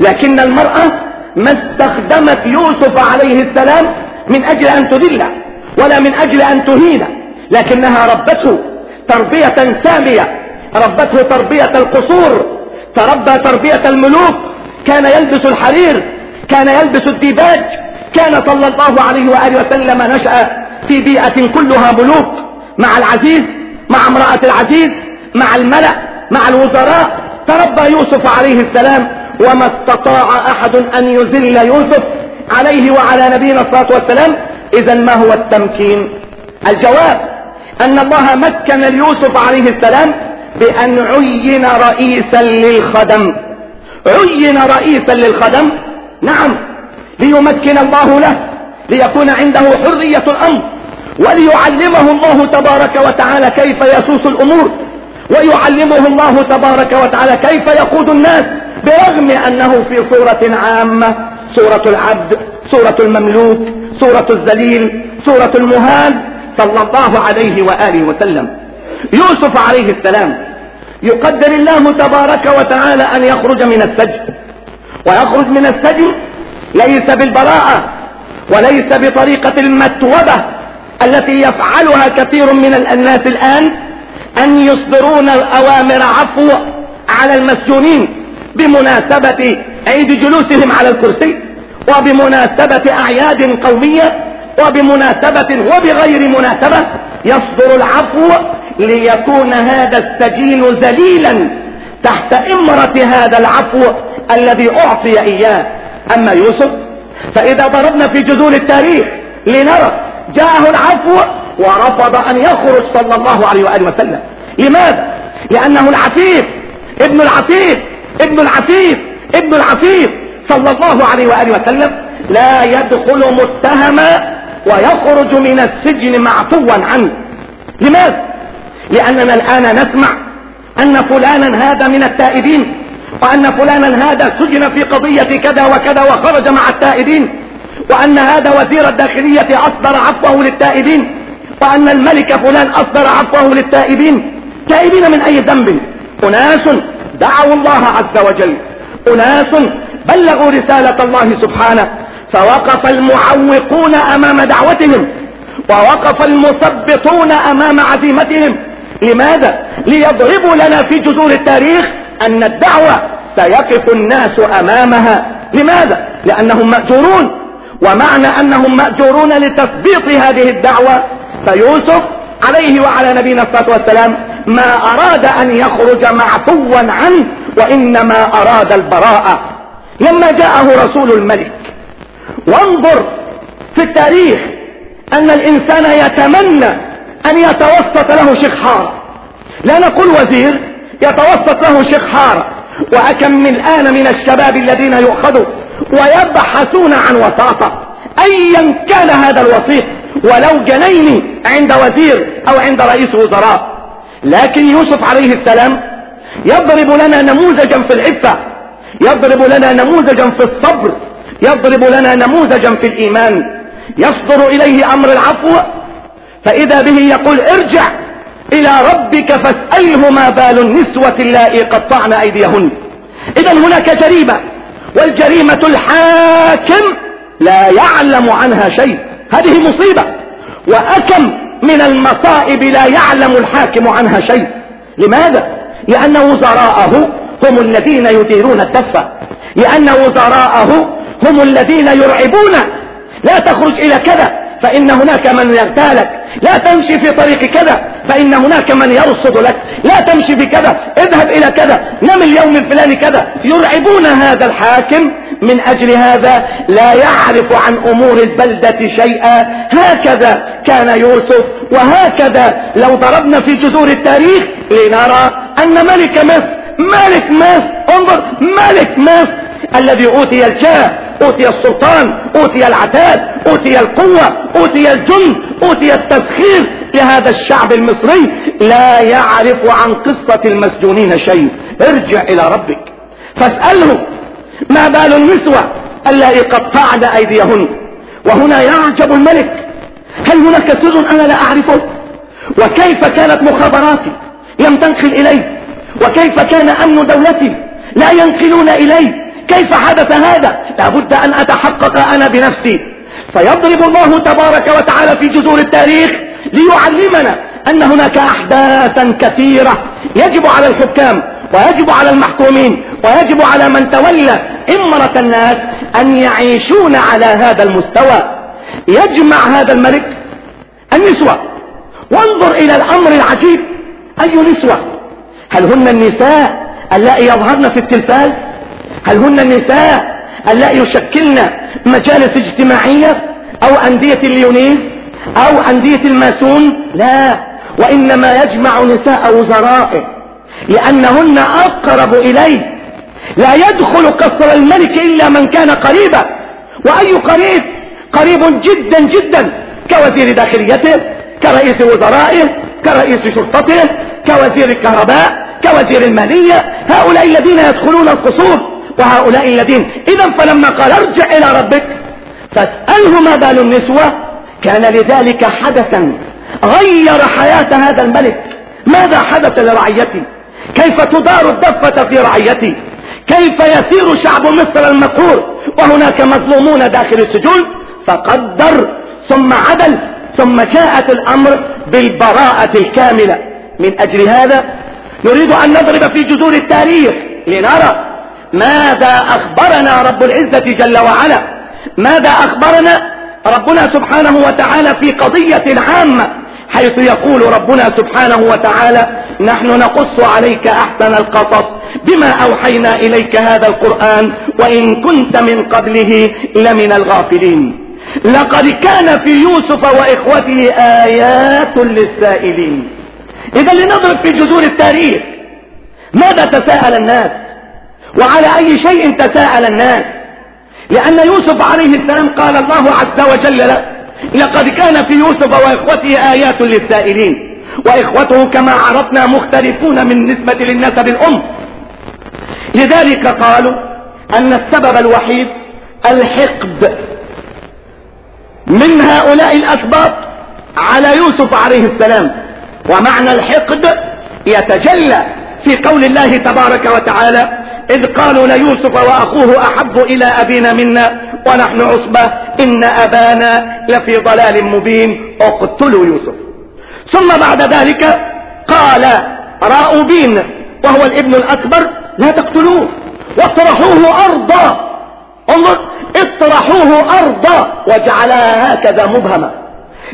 لكن المرأة ما استخدمت يوسف عليه السلام من أجل أن تذله ولا من أجل أن تهينه لكنها ربته تربية سامية ربته تربية القصور تربى تربية الملوك. كان يلبس الحرير كان يلبس الديباج كان صلى الله عليه وآله وسلم نشأ في بيئة كلها ملوك مع العزيز مع امرأة العزيز مع الملأ مع الوزراء. تربى يوسف عليه السلام وما استطاع أحد أن يذل يوسف عليه وعلى نبينا الصلاة والسلام إذا ما هو التمكين؟ الجواب أن الله مكن ليوسف عليه السلام بأن عين رئيسا للخدم. عين رئيسا للخدم نعم ليمكن الله له ليكون عنده حرية الأمر وليعلمه الله تبارك وتعالى كيف يسوس الأمور. ويعلمه الله تبارك وتعالى كيف يقود الناس برغم أنه في صورة عامة صورة العبد صورة المملوك صورة الذليل صورة المهان صلى الله عليه وآله وسلم. يوسف عليه السلام يقدر الله تبارك وتعالى أن يخرج من السجن. ويخرج من السجن ليس بالبراءة وليس بطريقة المتوبة التي يفعلها كثير من الناس الآن أن يصدرون الأوامر عفو على المسجونين بمناسبة عيد جلوسهم على الكرسي وبمناسبة أعياد قومية وبمناسبة وبغير مناسبة يصدر العفو ليكون هذا السجين ذليلا تحت إمرة هذا العفو الذي أعطي إياه. أما يوسف فإذا ضربنا في جذور التاريخ لنرى جاءه العفو ورفض أن يخرج صلى الله عليه وآله وسلم لماذا؟ لأنه العفيف ابن العفيف ابن العفيف ابن العفيف صلى الله عليه وآله وسلم لا يدخل متهما ويخرج من السجن معفوا عنه لماذا؟ لأننا الآن نسمع أن فلانا هذا من التائبين وأن فلانا هذا سجن في قضية كذا وكذا وخرج مع التائبين وأن هذا وزير الداخلية أصدر عفوه للتائبين وأن الملك فلان أصدر عفوه للتائبين. تائبين من أي ذنب؟ أناس دعوا الله عز وجل. أناس بلغوا رسالة الله سبحانه. فوقف المعوقون أمام دعوتهم. ووقف المثبطون أمام عزيمتهم. لماذا؟ ليضربوا لنا في جذور التاريخ أن الدعوة سيقف الناس أمامها. لماذا؟ لأنهم مأجورون. ومعنى أنهم مأجورون لتثبيط هذه الدعوة فيوسف عليه وعلى نبينا الصلاة والسلام ما أراد أن يخرج معفوا عنه وإنما أراد البراءة لما جاءه رسول الملك وانظر في التاريخ أن الإنسان يتمنى أن يتوسط له شيخ حارة. لا نقول وزير يتوسط له شيخ حارة. وأكم من الآن من الشباب الذين يؤخذوا ويبحثون عن وساطة. أيا كان هذا الوسيط؟ ولو جنيني عند وزير أو عند رئيس وزراء. لكن يوسف عليه السلام يضرب لنا نموذجا في العفة يضرب لنا نموذجا في الصبر يضرب لنا نموذجا في الإيمان. يصدر إليه أمر العفو فإذا به يقول ارجع إلى ربك فاسأله ما بال النسوة اللائي قطعن أيديهن. إذا هناك جريمة والجريمة الحاكم لا يعلم عنها شيء. هذه مصيبة. وأكم من المصائب لا يعلم الحاكم عنها شيء. لماذا؟ لأن وزراءه هم الذين يديرون الدفة لأن وزراءه هم الذين يرعبون. لا تخرج إلى كذا. فإن هناك من يغتالك لا تمشي في طريق كذا فإن هناك من يرصد لك. لا تمشي في كذا اذهب إلى كذا. نم اليوم الفلاني كذا. يرعبون هذا الحاكم من أجل هذا. لا يعرف عن أمور البلدة شيئا. هكذا كان يوسف وهكذا لو ضربنا في جذور التاريخ لنرى أن ملك مصر ملك مصر انظر ملك مصر الذي أوتي الجاه أوتي السلطان أوتي العتاد أوتي القوة أوتي الجند أوتي التسخير لهذا الشعب المصري لا يعرف عن قصة المسجونين شيء. ارجع إلى ربك. فاسأله ما بال النسوة اللائي قطعن أيديهن؟ وهنا يعجب الملك. هل هناك سر أنا لا أعرفه؟ وكيف كانت مخابراتي لم تنقل إلي وكيف كان أمن دولتي لا ينقلون إلي كيف حدث هذا؟ لابد أن أتحقق أنا بنفسي. فيضرب الله تبارك وتعالى في جذور التاريخ ليعلمنا أن هناك أحداثا كثيرة يجب على الحكام ويجب على المحكومين ويجب على من تولى إمرة الناس أن يعيشون على هذا المستوى. يجمع هذا الملك النسوة. وانظر إلى الأمر العجيب. أي نسوة؟ هل هن النساء اللائي يظهرن في التلفاز؟ هل هن النساء اللائي يشكلن مجالس اجتماعية أو أندية اليونيز أو أندية الماسون؟ لا وإنما يجمع نساء وزرائه لأنهن أقرب إليه. لا يدخل قصر الملك إلا من كان قريبا وأي قريب؟ قريب جدا جدا كوزير داخليته كرئيس وزرائه كرئيس شرطته كوزير الكهرباء كوزير المالية هؤلاء الذين يدخلون القصور. وهؤلاء الذين اذا فلما قال ارجع إلى ربك فاسأله ما بال النسوة كان لذلك حدثا غير حياة هذا الملك. ماذا حدث لرعيتي كيف تدار الدفة في رعيتي كيف يسير شعب مصر المقهور؟ وهناك مظلومون داخل السجون فقدر ثم عدل ثم جاءت الأمر بالبراءة الكاملة. من أجل هذا نريد أن نضرب في جذور التاريخ لنرى ماذا أخبرنا رب العزة جل وعلا؟ ماذا أخبرنا ربنا سبحانه وتعالى في قضية عامة حيث يقول ربنا سبحانه وتعالى نحن نقص عليك أحسن القصص بما أوحينا إليك هذا القرآن وإن كنت من قبله لمن الغافلين. لقد كان في يوسف وإخوته آيات للسائلين. إذا لنضرب في جذور التاريخ ماذا تساءل الناس؟ وعلى أي شيء تساءل الناس. لأن يوسف عليه السلام قال الله عز وجل له لقد كان في يوسف وإخوته آيات للسائلين وإخوته كما عرفنا مختلفون من نسبة للنسب الأم. لذلك قالوا أن السبب الوحيد الحقد من هؤلاء الأسباط على يوسف عليه السلام. ومعنى الحقد يتجلى في قول الله تبارك وتعالى إذ قالوا ليوسف وأخوه أحب إلى أبينا منا ونحن عصبة إن أبانا لفي ضلال مبين. اقتلوا يوسف. ثم بعد ذلك قال راؤوبين وهو الابن الأكبر لا تقتلوه واطرحوه أرضا. انظر اطرحوه أرضا وجعلها هكذا مبهمة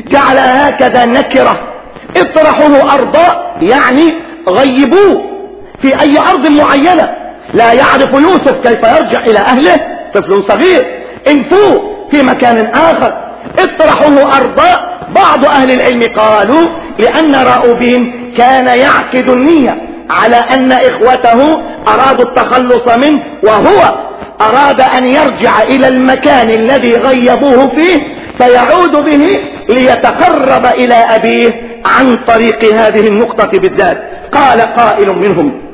جعلها هكذا نكرة. اطرحوه أرضا يعني غيبوه في أي أرض معينة. لا يعرف يوسف كيف يرجع إلى أهله. طفل صغير. انفوه في مكان آخر. اطرحوه ارضا بعض أهل العلم قالوا لأن راؤوبين كان يعقد النية على أن إخوته أرادوا التخلص منه وهو أراد أن يرجع إلى المكان الذي غيبوه فيه. فيعود به ليتقرب إلى أبيه عن طريق هذه النقطة بالذات. قال قائل منهم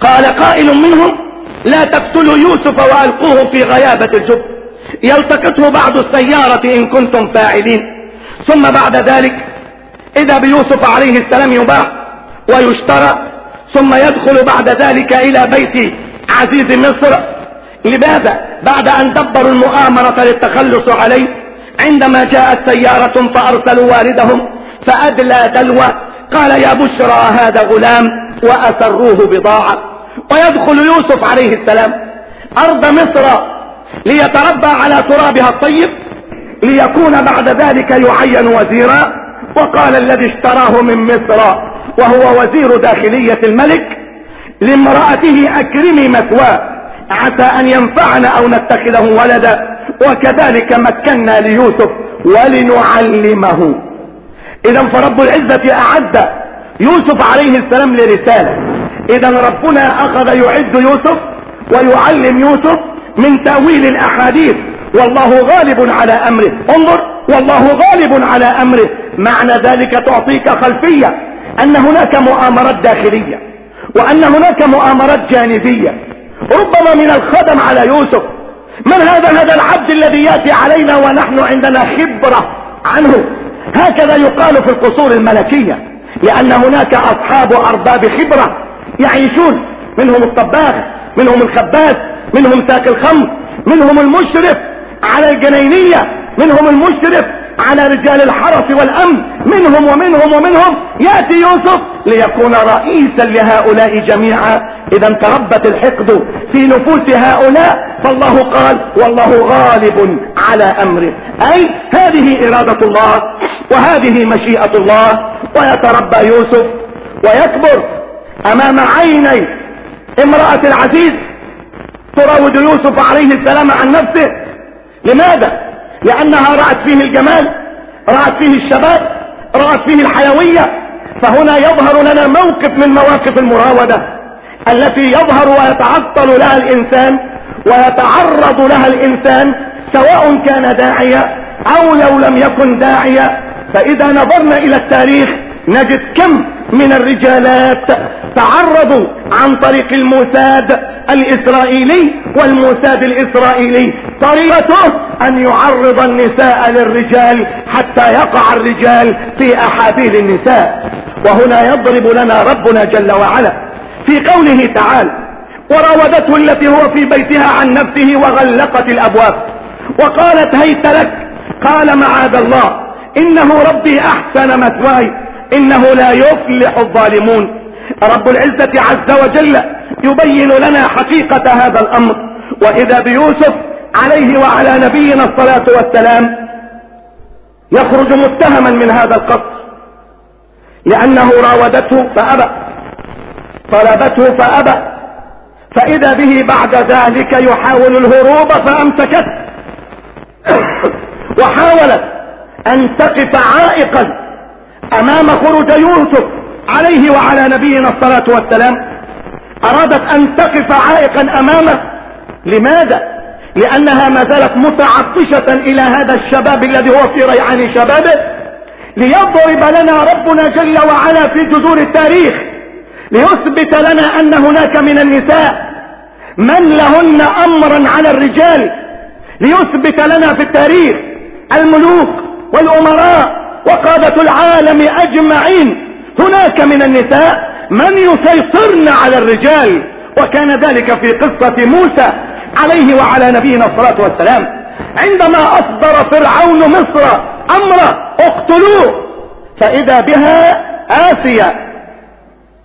قال قائل منهم لا تقتلوا يوسف وألقوه في غيابة الجب. يلتقطه بعض السيارة إن كنتم فاعلين. ثم بعد ذلك إذا بيوسف عليه السلام يباع ويشترى ثم يدخل بعد ذلك إلى بيت عزيز مصر. لماذا؟ بعد أن دبروا المؤامرة للتخلص عليه عندما جاءت سيارة فأرسلوا والدهم فأدلى دلوى. قال يا بشرى هذا غلام وأسروه بضاعة. ويدخل يوسف عليه السلام. أرض مصر ليتربى على ترابها الطيب ليكون بعد ذلك يعين وزيرا. وقال الذي اشتراه من مصر وهو وزير داخلية الملك لامرأته أكرمي مثواه. عسى أن ينفعنا أو نتخذه ولدا. وكذلك مكنا ليوسف ولنعلمه. إذا فرب العزة أعد يوسف عليه السلام لرسالة. اذا ربنا أخذ يعد يوسف ويعلم يوسف من تأويل الأحاديث. والله غالب على أمره. انظر والله غالب على أمره. معنى ذلك تعطيك خلفية أن هناك مؤامرات داخلية وأن هناك مؤامرات جانبية. ربما من الخدم على يوسف. من هذا؟ هذا العبد الذي يأتي علينا ونحن عندنا خبرة عنه. هكذا يقال في القصور الملكية. لأن هناك أصحاب أرباب خبرة يعيشون منهم الطباخ منهم الخباز منهم ساك الخمر منهم المشرف على الجنينية منهم المشرف على رجال الحرس والأمن منهم ومنهم ومنهم يأتي يوسف ليكون رئيسا لهؤلاء جميعا. اذا تربت الحقد في نفوس هؤلاء فالله قال والله غالب على أمره. أي هذه إرادة الله وهذه مشيئة الله. ويتربى يوسف ويكبر أمام عيني امرأة العزيز تراود يوسف عليه السلام عن نفسه. لماذا؟ لأنها رأت فيه الجمال رأت فيه الشباب رأت فيه الحيوية. فهنا يظهر لنا موقف من مواقف المراودة التي يظهر ويتعطل لها الإنسان ويتعرض لها الإنسان سواء كان داعية أو لو لم يكن داعية. فإذا نظرنا إلى التاريخ نجد كم من الرجالات تعرضوا عن طريق الموساد الإسرائيلي والموساد الإسرائيلي. طريقته أن يعرض النساء للرجال حتى يقع الرجال في احابيل النساء. وهنا يضرب لنا ربنا جل وعلا في قوله تعالى وراودته التي هو في بيتها عن نفسه وغلقت الأبواب. وقالت هيت لك. قال معاذ الله. إنه ربي أحسن مثواي. إنه لا يفلح الظالمون. رب العزة عز وجل يبين لنا حقيقة هذا الأمر. وإذا بيوسف عليه وعلى نبينا الصلاة والسلام يخرج متهما من هذا القصر لأنه راودته فأبى. طلبته فأبى. فإذا به بعد ذلك يحاول الهروب فأمسكته. <coughs> وحاولت أن تقف عائقا أمام خروج يوسف عليه وعلى نبينا الصلاة والسلام أرادت أن تقف عائقا أمامه. لماذا؟ لأنها ما زالت متعطشة إلى هذا الشباب الذي هو في ريعان شبابه. ليضرب لنا ربنا جل وعلا في جذور التاريخ. ليثبت لنا أن هناك من النساء من لهن امرا على الرجال. ليثبت لنا في التاريخ الملوك والأمراء وقادة العالم أجمعين. هناك من النساء من يسيطرن على الرجال وكان ذلك في قصة موسى عليه وعلى نبينا الصلاة والسلام. عندما أصدر فرعون مصر أمر اقتلوه. فإذا بها آسيا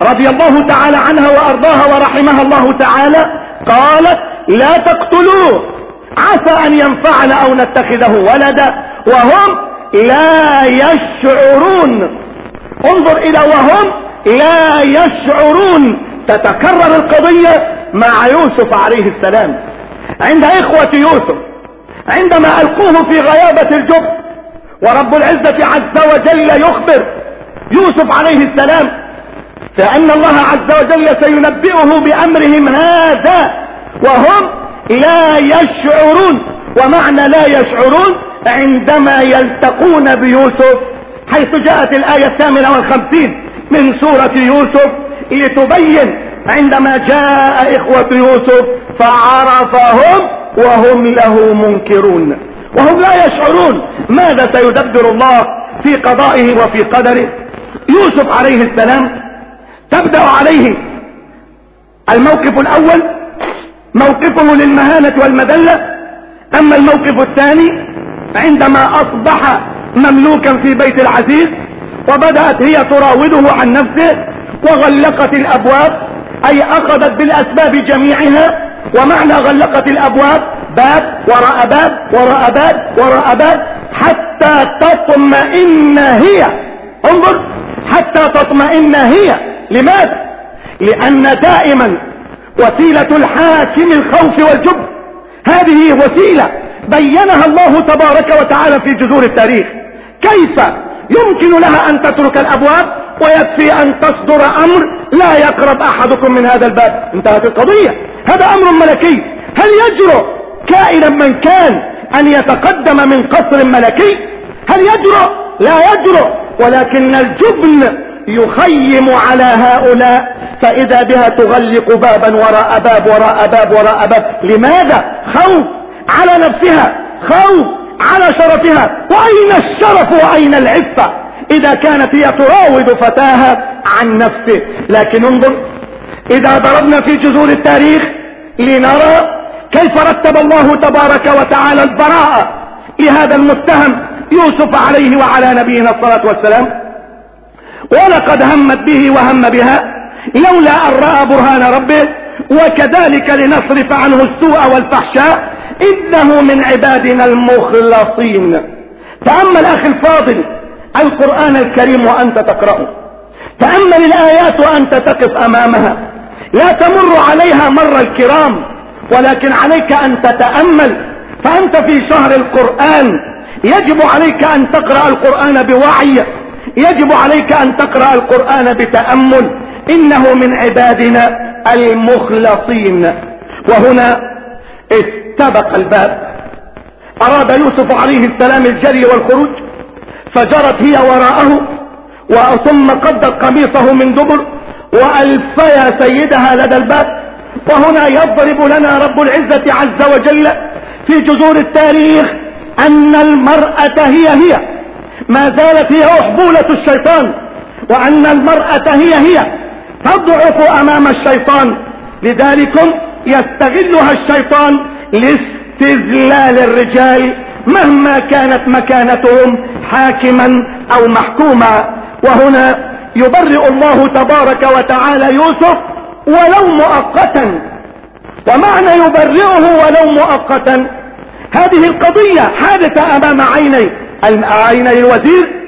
رضي الله تعالى عنها وأرضاها ورحمها الله تعالى قالت لا تقتلوه. عسى أن ينفعنا أو نتخذه ولدا. وهم لا يشعرون. انظر إلى وهم لا يشعرون. تتكرر القضية مع يوسف عليه السلام. عند إخوة يوسف عندما ألقوه في غيابة الجب ورب العزة عز وجل يخبر يوسف عليه السلام فان الله عز وجل سينبئه بأمرهم هذا وهم لا يشعرون. ومعنى لا يشعرون عندما يلتقون بيوسف حيث جاءت الآية الثامنة والخمسين من سورة يوسف لتبين عندما جاء إخوة يوسف فعرفهم وهم له منكرون. وهم لا يشعرون ماذا سيدبر الله في قضائه وفي قدره. يوسف عليه السلام تبدأ عليه الموقف الأول موقفه للمهانة والمذلة أما الموقف الثاني عندما أصبح مملوكا في بيت العزيز وبدأت هي تراوده عن نفسه وغلقت الأبواب أي أخذت بالأسباب جميعها ومعنى غلقت الأبواب باب وراء باب وراء باب وراء باب حتى تطمئن هي. انظر حتى تطمئن هي. لماذا؟ لأن دائما وسيلة الحاكم الخوف والجب هذه وسيلة بينها الله تبارك وتعالى في جذور التاريخ. كيف يمكن لها أن تترك الأبواب ويكفي أن تصدر أمر لا يقرب أحدكم من هذا الباب؟ انتهت القضية. هذا أمر ملكي. هل يجرؤ كائنا من كان أن يتقدم من قصر ملكي؟ هل يجرؤ؟ لا يجرؤ. ولكن الجبن يخيم على هؤلاء فإذا بها تغلق بابا وراء باب وراء باب وراء باب. لماذا؟ خوف على نفسها خوف على شرفها. وأين الشرف وأين العفة؟ إذا كانت هي تراود فتاها عن نفسه. لكن انظر إذا ضربنا في جذور التاريخ لنرى كيف رتب الله تبارك وتعالى البراءة لهذا المتهم يوسف عليه وعلى نبينا الصلاة والسلام. ولقد همت به وهم بها. لولا أن رأى برهان ربه وكذلك لنصرف عنه السوء والفحشاء إنه من عبادنا المخلصين. تأمل أخي الفاضل القرآن الكريم وأنت تقرأه. تأمل الآيات وأنت تقف أمامها. لا تمر عليها مر الكرام ولكن عليك أن تتأمل. فأنت في شهر القرآن يجب عليك أن تقرأ القرآن بوعي. يجب عليك أن تقرأ القرآن بتأمل. إنه من عبادنا المخلصين. وهنا استبق الباب. أراد يوسف عليه السلام الجري والخروج فجرت هي وراءه ثم قدت قميصه من دبر وألفيا سيدها لدى الباب. وهنا يضرب لنا رب العزة عز وجل في جذور التاريخ أن المرأة هي هي. ما زالت هي أحبولة الشيطان وأن المرأة هي هي تضعف أمام الشيطان. لذلك يستغلها الشيطان لاستذلال الرجال مهما كانت مكانتهم حاكما أو محكوما. وهنا يبرئ الله تبارك وتعالى يوسف ولو مؤقتا. ومعنى يبرئه ولو مؤقتا هذه القضية حادثة أمام عيني. عيني الوزير؟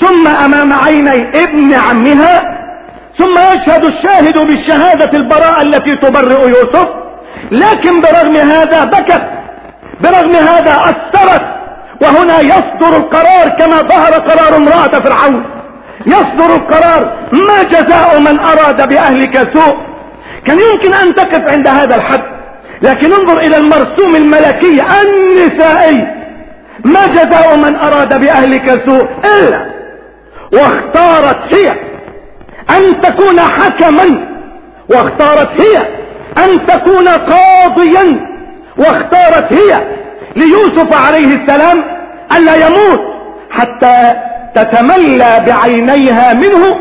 ثم أمام عيني ابن عمها. ثم يشهد الشاهد بالشهادة البراءة التي تبرئ يوسف. لكن برغم هذا بكت برغم هذا أثرت. وهنا يصدر القرار كما ظهر قرار امرأة فرعون. يصدر القرار ما جزاء من أراد بأهلك سوء؟ كان يمكن أن تقف عند هذا الحد. لكن انظر إلى المرسوم الملكي النسائي. ما جزاء من أراد بأهلك سوء إلا واختارت هي أن تكون حكما واختارت هي أن تكون قاضيا واختارت هي ليوسف عليه السلام ألا يموت حتى تتملى بعينيها منه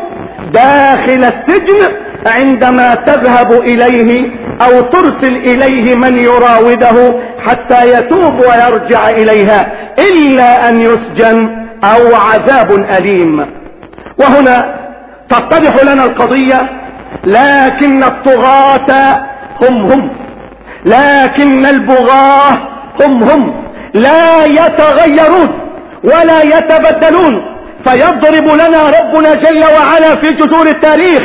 داخل السجن عندما تذهب إليه أو ترسل إليه من يراوده حتى يتوب ويرجع إليها إلا أن يسجن أو عذاب أليم. وهنا تتضح لنا القضية لكن الطغاة هم هم لكن البغاة هم هم لا يتغيرون ولا يتبدلون. فيضرب لنا ربنا جل وعلا في جذور التاريخ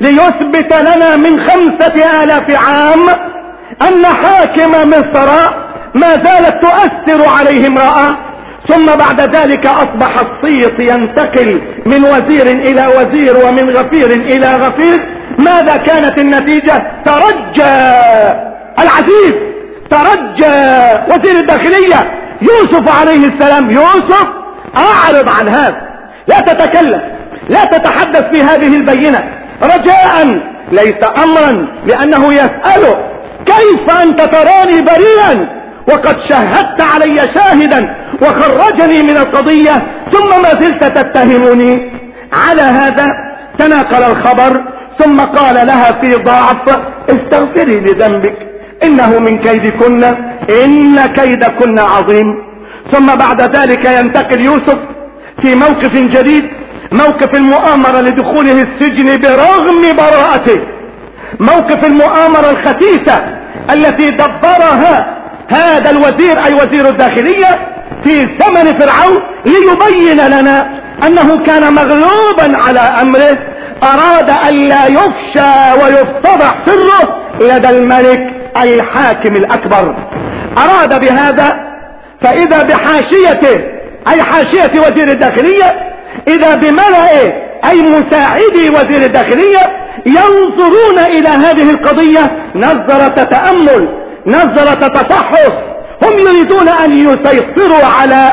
ليثبت لنا من خمسة آلاف عام أن حاكم مصر ما زالت تؤثر عليه امرأة ثم بعد ذلك أصبح الصيت ينتقل من وزير إلى وزير ومن غفير إلى غفير. ماذا كانت النتيجة؟ ترجى العزيز ترجى وزير الداخلية يوسف عليه السلام. يوسف أعرض عن هذا لا تتكلم لا تتحدث في هذه البينة. رجاء ليس امرا لأنه يسأله كيف أنت تراني بريئا؟ وقد شهدت علي شاهدا وخرجني من القضية ثم ما زلت تتهمني. على هذا تناقل الخبر ثم قال لها في ضعف استغفري لذنبك إنه من كيدكن إن كيدكن عظيم. ثم بعد ذلك ينتقل يوسف في موقف جديد موقف المؤامرة لدخوله السجن برغم براءته. موقف المؤامرة الخسيسة التي دبرها هذا الوزير أي وزير الداخلية في زمن فرعون ليبين لنا أنه كان مغلوبا على أمره أراد أن لا يفشى ويفتضح سره لدى الملك الحاكم الأكبر. أراد بهذا فإذا بحاشيته أي حاشية وزير الداخلية إذا بملأ أي مساعدي وزير الداخلية ينظرون إلى هذه القضية نظرة تأمل نظرة تصحص هم يريدون أن يسيطروا على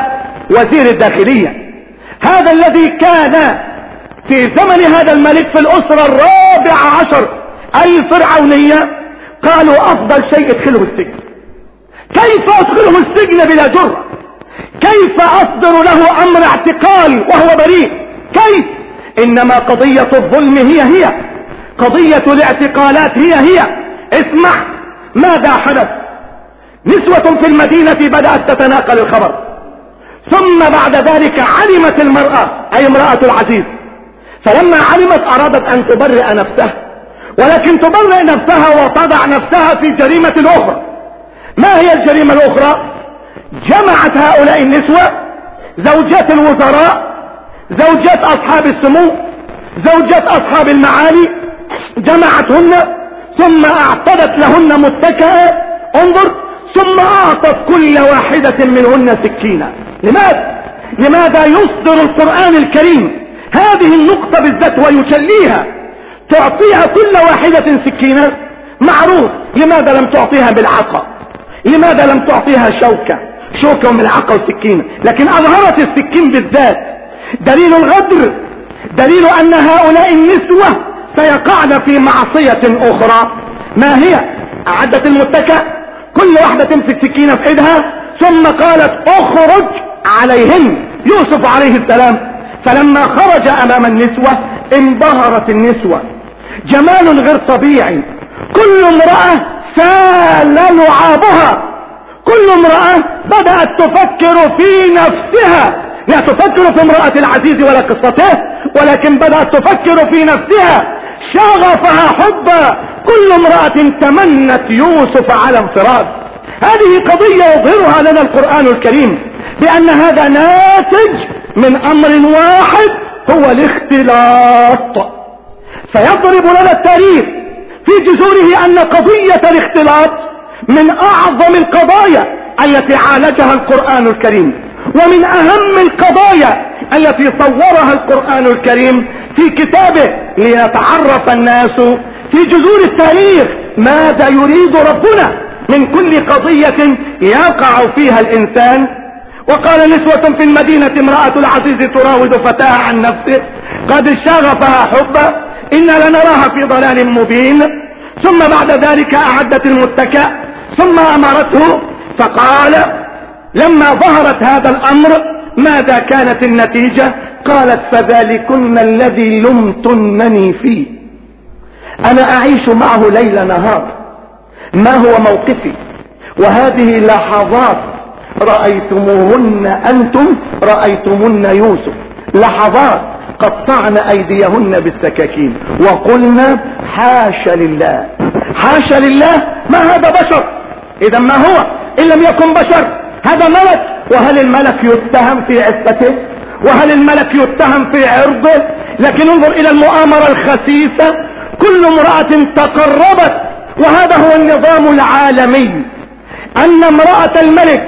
وزير الداخلية. هذا الذي كان في زمن هذا الملك في الأسرة الرابعة عشر الفرعونية قالوا أفضل شيء ادخله السجن. كيف أدخله السجن بلا جرة كيف أصدر له أمر اعتقال وهو بريء؟ كيف؟ إنما قضية الظلم هي هي. قضية الاعتقالات هي هي. اسمع ماذا حدث؟ نسوة في المدينة بدأت تتناقل الخبر. ثم بعد ذلك علمت المرأة أي امرأة العزيز. فلما علمت أرادت أن تبرئ نفسها. ولكن تبرئ نفسها وتضع نفسها في جريمة أخرى. ما هي الجريمة الأخرى؟ جمعت هؤلاء النسوة زوجات الوزراء زوجات أصحاب السمو زوجات أصحاب المعالي جمعتهن ثم أعتدت لهن متكئة انظر ثم أعطت كل واحدة منهن سكينة. لماذا؟ لماذا يصدر القرآن الكريم هذه النقطة بالذات ويشليها تعطيها كل واحدة سكينة؟ معروف. لماذا لم تعطيها بالعقا لماذا لم تعطيها شوكة؟ شوكة وملعقة وسكينة لكن أظهرت السكين بالذات. دليل الغدر. دليل أن هؤلاء النسوة سيقعن في معصية أخرى. ما هي؟ أعدت المتكأ كل واحدة تمسك سكينة في ايدها ثم قالت اخرج عليهن. يوسف عليه السلام. فلما خرج أمام النسوة انبهرت النسوة. جمال غير طبيعي. كل امرأة سال لعابها. كل امرأة بدأت تفكر في نفسها. لا تفكر في امرأة العزيز ولا قصته ولكن بدأت تفكر في نفسها. شغفها حبا. كل امرأة تمنت يوسف على انفراد. هذه قضية يظهرها لنا القرآن الكريم بأن هذا ناتج من أمر واحد هو الاختلاط. فيضرب لنا التاريخ في جذوره أن قضية الاختلاط من أعظم القضايا التي عالجها القرآن الكريم ومن أهم القضايا التي صورها القرآن الكريم في كتابه ليتعرف الناس في جذور التاريخ ماذا يريد ربنا من كل قضية يقع فيها الإنسان. وقال نسوة في المدينة امرأة العزيز تراود فتاها عن نفسه قد شغفها حبا إن لنراها في ضلال مبين. ثم بعد ذلك أعدت المتكأ ثم أمرته فقال لما ظهرت هذا الأمر ماذا كانت النتيجة؟ قالت فذلكن الذي لمتنني فيه. أنا أعيش معه ليل نهار. ما هو موقفي؟ وهذه لحظات. رأيتموهن أنتم رأيتمن يوسف. لحظات قطعن أيديهن بالسكاكين. وقلنا حاش لله. حاش لله؟ ما هذا بشر؟ إذا ما هو؟ إن لم يكن بشر. هذا ملك. وهل الملك يتهم في عفته وهل الملك يتهم في عرضه؟ لكن انظر إلى المؤامرة الخسيسة. كل امرأة تقربت. وهذا هو النظام العالمي. أن امرأة الملك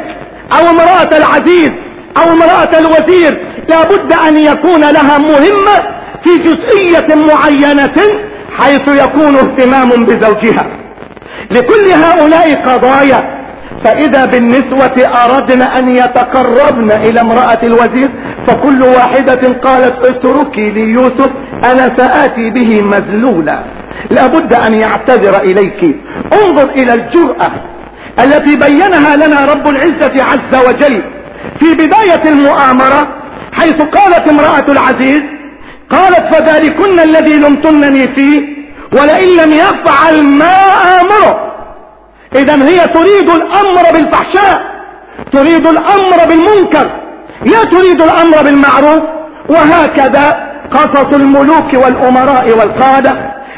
أو امرأة العزيز أو امرأة الوزير لابد أن يكون لها مهمة في جزئية معينة حيث يكون اهتمام بزوجها. لكل هؤلاء قضايا. فإذا بالنسوة أردن أن يتقربن إلى امرأة الوزير فكل واحدة قالت اتركي ليوسف أنا سآتي به مذلولا. لابد أن يعتذر إليك. انظر إلى الجرأة التي بينها لنا رب العزة عز وجل في بداية المؤامرة حيث قالت امرأة العزيز قالت فذلكن الذي لمتنني فيه ولئن لم يفعل ما آمره. اذا هي تريد الأمر بالفحشاء تريد الأمر بالمنكر لا تريد الأمر بالمعروف وهكذا قصص الملوك والأمراء والقادة.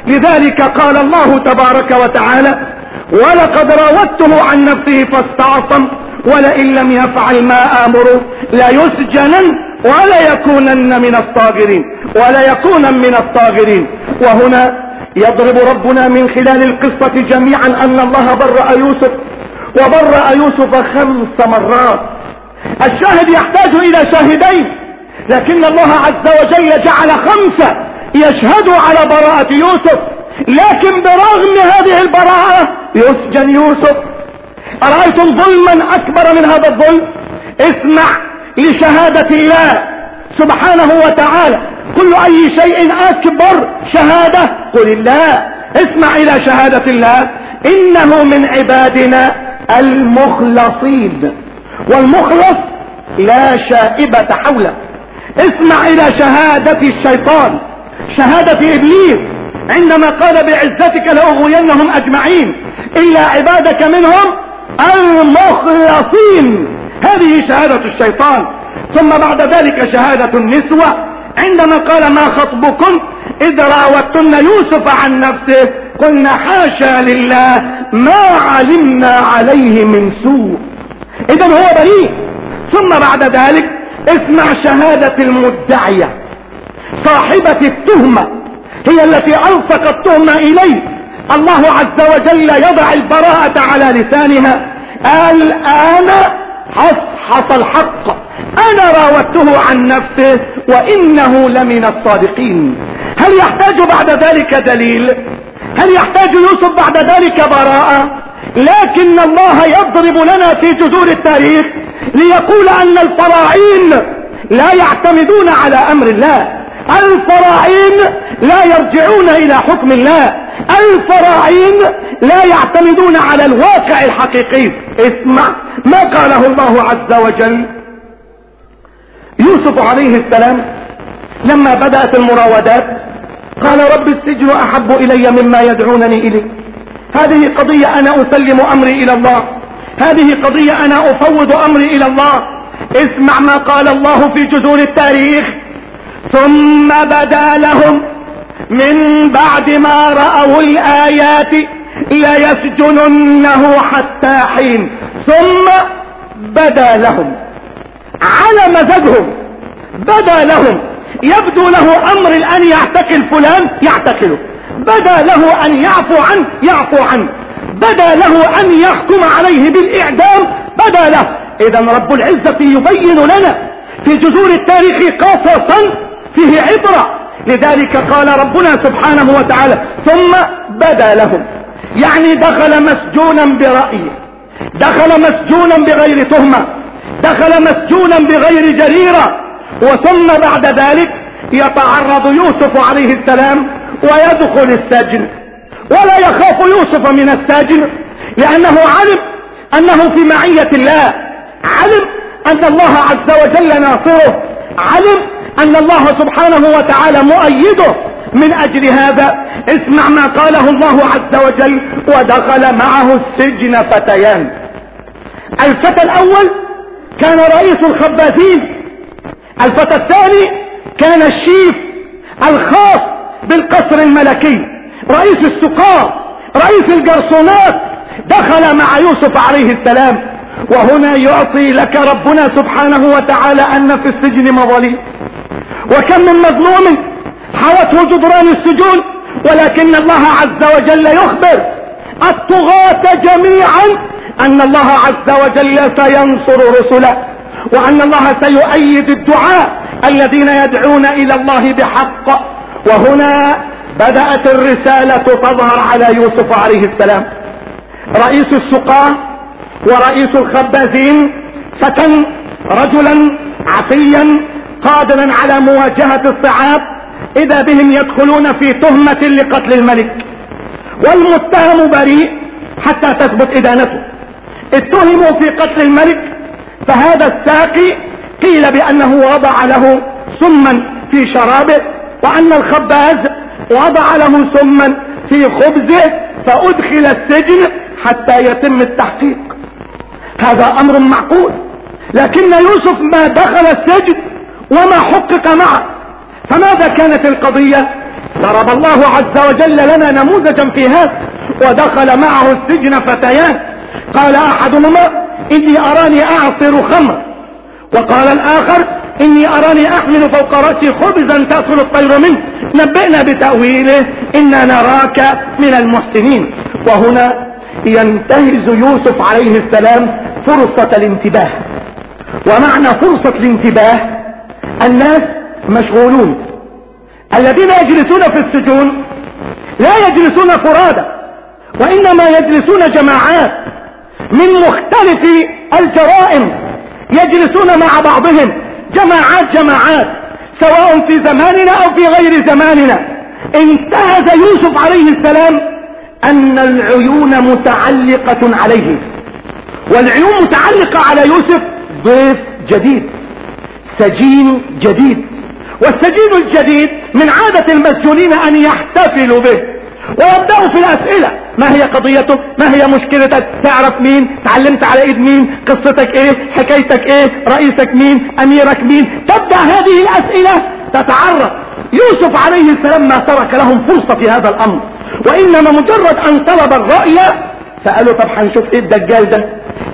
لذلك قال الله تبارك وتعالى ولقد راودته عن نفسه فاستعصم ولئن لم يفعل ما آمره ليسجنن ولا يكونن من الصاغرين ولا يكون من الصاغرين. وهنا يضرب ربنا من خلال القصة جميعا أن الله برأ يوسف وبرأ يوسف خمس مرات. الشاهد يحتاج إلى شاهدين لكن الله عز وجل جعل خمسة يشهدوا على براءة يوسف. لكن برغم هذه البراءة يسجن يوسف. أرأيتم ظلما أكبر من هذا الظلم؟ اسمع لشهادة الله سبحانه وتعالى. كل أي شيء أكبر شهادة قل الله اسمع إلى شهادة الله. إنه من عبادنا المخلصين. والمخلص لا شائبة حوله. اسمع إلى شهادة الشيطان. شهادة إبليس. عندما قال بعزتك لأغوينهم أجمعين. إلا عبادك منهم المخلصين. هذه شهادة الشيطان. ثم بعد ذلك شهادة النسوة. عندما قال ما خطبكم؟ إذ راوتن يوسف عن نفسه قلنا حاشا لله ما علمنا عليه من سوء. إذا هو بريء. ثم بعد ذلك اسمع شهادة المدعية. صاحبة التهمة هي التي ألصق التهمة إليه. الله عز وجل يضع البراءة على لسانها. الآن حصحص الحق. أنا راودته عن نفسه وإنه لمن الصادقين. هل يحتاج بعد ذلك دليل؟ هل يحتاج يوسف بعد ذلك براءة؟ لكن الله يضرب لنا في جذور التاريخ ليقول أن الفراعين لا يعتمدون على أمر الله. الفراعين لا يرجعون إلى حكم الله. الفراعين لا يعتمدون على الواقع الحقيقي. اسمع ما قاله الله عز وجل. يوسف عليه السلام لما بدأت المراودات قال رب السجن أحب إلي مما يدعونني إليه. هذه قضية أنا أسلم أمري إلى الله. هذه قضية أنا أفوض أمري إلى الله. اسمع ما قال الله في جذور التاريخ. ثم بدا لهم من بعد ما رأوا الآيات ليسجننه حتى حين. ثم بدا لهم. على مزاجهم. بدا لهم. يبدو له أمر الان يعتقل فلان يعتقله. بدا له أن يعفو عنه يعفو عنه بدا له أن يحكم عليه بالإعدام. بدا له. اذا رب العزة يبين لنا في جذور التاريخ قصصا فيه عبرة. لذلك قال ربنا سبحانه وتعالى ثم بدا لهم. يعني دخل مسجونا برأيه. دخل مسجونا بغير تهمة. دخل مسجونا بغير جريرة وثم بعد ذلك يتعرض يوسف عليه السلام ويدخل السجن. ولا يخاف يوسف من السجن لأنه علم أنه في معية الله. علم أن الله عز وجل ناصره. علم أن الله سبحانه وتعالى مؤيده. من أجل هذا اسمع ما قاله الله عز وجل ودخل معه السجن فتيان. الفتى الأول كان رئيس الخباثين الفتى الثاني كان الشيف الخاص بالقصر الملكي. رئيس السقاة رئيس الجرسونات. دخل مع يوسف عليه السلام. وهنا يعطي لك ربنا سبحانه وتعالى أن في السجن مظالم وكم من مظلوم حوته جدران السجون ولكن الله عز وجل يخبر الطغاة جميعا أن الله عز وجل سينصر رسله وأن الله سيؤيد الدعاء الذين يدعون إلى الله بحق. وهنا بدأت الرسالة تظهر على يوسف عليه السلام. رئيس السقاة ورئيس الخبازين فتى رجلا عفيا قادرا على مواجهة الصعاب إذا بهم يدخلون في تهمة لقتل الملك. والمتهم بريء حتى تثبت إدانته. اتهموا في قتل الملك فهذا الساقي قيل بأنه وضع له سما في شرابه وأن الخباز وضع له سما في خبزه فأدخل السجن حتى يتم التحقيق. هذا أمر معقول لكن يوسف ما دخل السجن وما حقق معه فماذا كانت القضية؟ ضرب الله عز وجل لنا نموذجا في هذا ودخل معه السجن فتيان. قال أحدهما إني أراني أعصر خمر. وقال الآخر إني أراني أحمل فوق رأسي خبزا تأكل الطير منه. نبئنا بتأويله إنا نراك من المحسنين. وهنا ينتهز يوسف عليه السلام فرصة الانتباه. ومعنى فرصة الانتباه الناس مشغولون. الذين يجلسون في السجون لا يجلسون فرادى وإنما يجلسون جماعات من مختلف الجرائم يجلسون مع بعضهم جماعات جماعات سواء في زماننا أو في غير زماننا. انتهز يوسف عليه السلام أن العيون متعلقة عليه والعيون متعلقة على يوسف ضيف جديد سجين جديد. والسجين الجديد من عادة المسجونين أن يحتفلوا به. ويبدأوا في الأسئلة. ما هي قضيتك؟ ما هي مشكلتك؟ تعرف مين؟ تعلمت على إيد مين؟ قصتك إيه؟ حكايتك إيه؟ رئيسك مين؟ أميرك مين؟ تبدأ هذه الأسئلة تتعرف يوسف عليه السلام ما ترك لهم فرصة في هذا الأمر. وإنما مجرد أن طلب الرؤية سألوا طب هنشوف إيه الدجال ده؟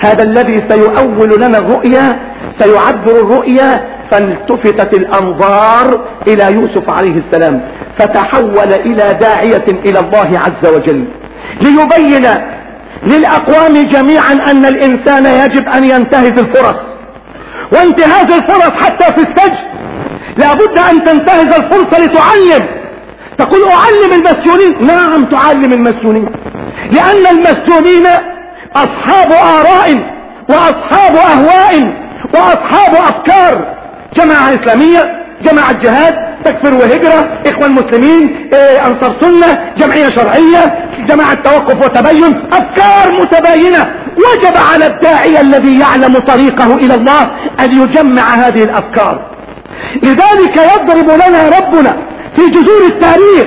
هذا الذي سيؤول لنا الرؤيا؟ سيعبر الرؤيا؟ فالتفتت الأنظار إلى يوسف عليه السلام فتحول إلى داعية إلى الله عز وجل. ليبين للأقوام جميعا أن الإنسان يجب أن ينتهز الفرص. وانتهاز الفرص حتى في السجن. لابد أن تنتهز الفرصة لتعلم. تقول أعلم المسجونين نعم تعلم المسجونين لأن المسجونين أصحاب آراء وأصحاب أهواء وأصحاب أفكار. جماعة إسلامية جماعة جهاد تكفر وهجرة اخوان مسلمين إيه أنصار سنة جمعية شرعية جماعة توقف وتبين أفكار متباينة. وجب على الداعية الذي يعلم طريقه إلى الله أن يجمع هذه الأفكار. لذلك يضرب لنا ربنا في جذور التاريخ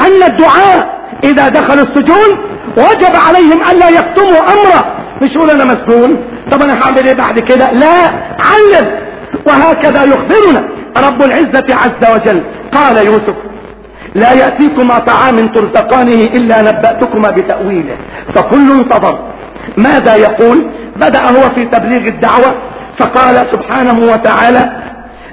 أن الدعاء إذا دخلوا السجون وجب عليهم الا يكتموا أمره. مش يقول أنا مسجون؟ طب أنا هعمل إيه بعد كده؟ لا علم. وهكذا يخبرنا رب العزة عز وجل. قال يوسف لا يأتيكما طعام ترزقانه إلا نبأتكما بتأويله. فكل انتظر. ماذا يقول؟ بدأ هو في تبليغ الدعوة. فقال سبحانه وتعالى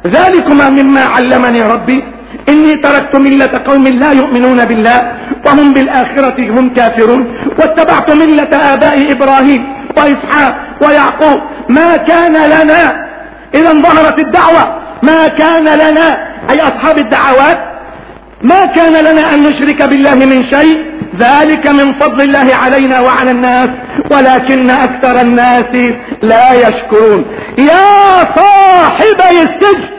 ذلكما مما علمني ربي. إني تركت ملة قوم لا يؤمنون بالله وهم بالآخرة هم كافرون. واتبعت ملة آباء إبراهيم وإسحاق ويعقوب. ما كان لنا إذا ظهرت الدعوة. ما كان لنا أي أصحاب الدعوات ما كان لنا أن نشرك بالله من شيء. ذلك من فضل الله علينا وعلى الناس. ولكن أكثر الناس لا يشكرون. يا صاحبي السجن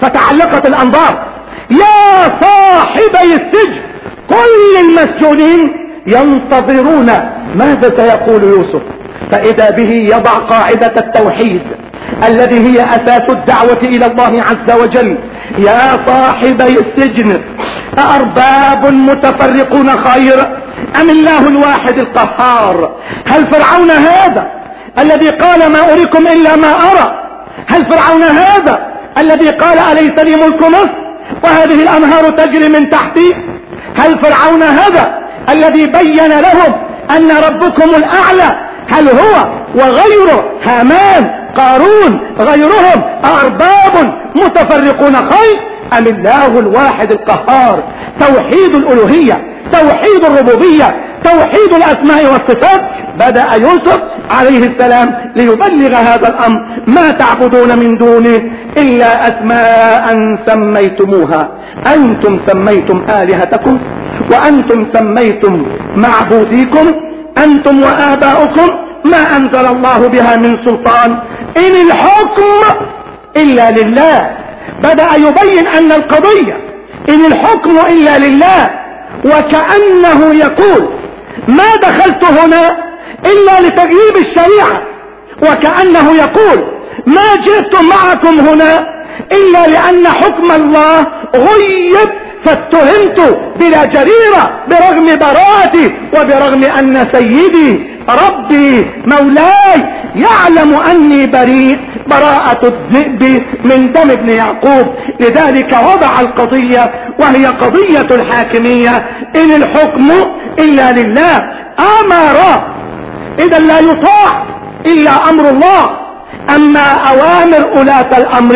فتعلقت الأنظار. يا صاحبي السجن كل المسجونين ينتظرون ماذا سيقول يوسف؟ فإذا به يضع قاعدة التوحيد الذي هي أساس الدعوة إلى الله عز وجل. يا صاحبي السجن أأرباب متفرقون خير؟ أم الله الواحد القهار؟ هل فرعون هذا الذي قال ما أريكم إلا ما أرى؟ هل فرعون هذا الذي قال أليس لي ملك مصر؟ وهذه الأنهار تجري من تحتي؟ هل فرعون هذا الذي بين لهم أن ربكم الأعلى هل هو وغيره هامان قارون غيرهم أرباب متفرقون خير؟ أم الله الواحد القهار؟ توحيد الألوهية توحيد الربوبية توحيد الأسماء والصفات؟ بدأ يوسف عليه السلام ليبلغ هذا الأمر. ما تعبدون من دونه إلا أسماء سميتموها. أنتم سميتم آلهتكم وأنتم سميتم معبوديكم. أنتم وآباؤكم ما أنزل الله بها من سلطان. إن الحكم إلا لله. بدأ يبين أن القضية إن الحكم إلا لله. وكأنه يقول ما دخلت هنا إلا لتغييب الشريعة. وكأنه يقول ما جئت معكم هنا إلا لأن حكم الله غيب فاتهمت بلا جريرة برغم براءتي وبرغم أن سيدي ربي مولاي يعلم أني بريء براءة الذئب من دم ابن يعقوب. لذلك وضع القضية وهي قضية الحاكمية. إن الحكم إلا لله آمر. إذا لا يطاع إلا أمر الله. أما أوامر اولات الأمر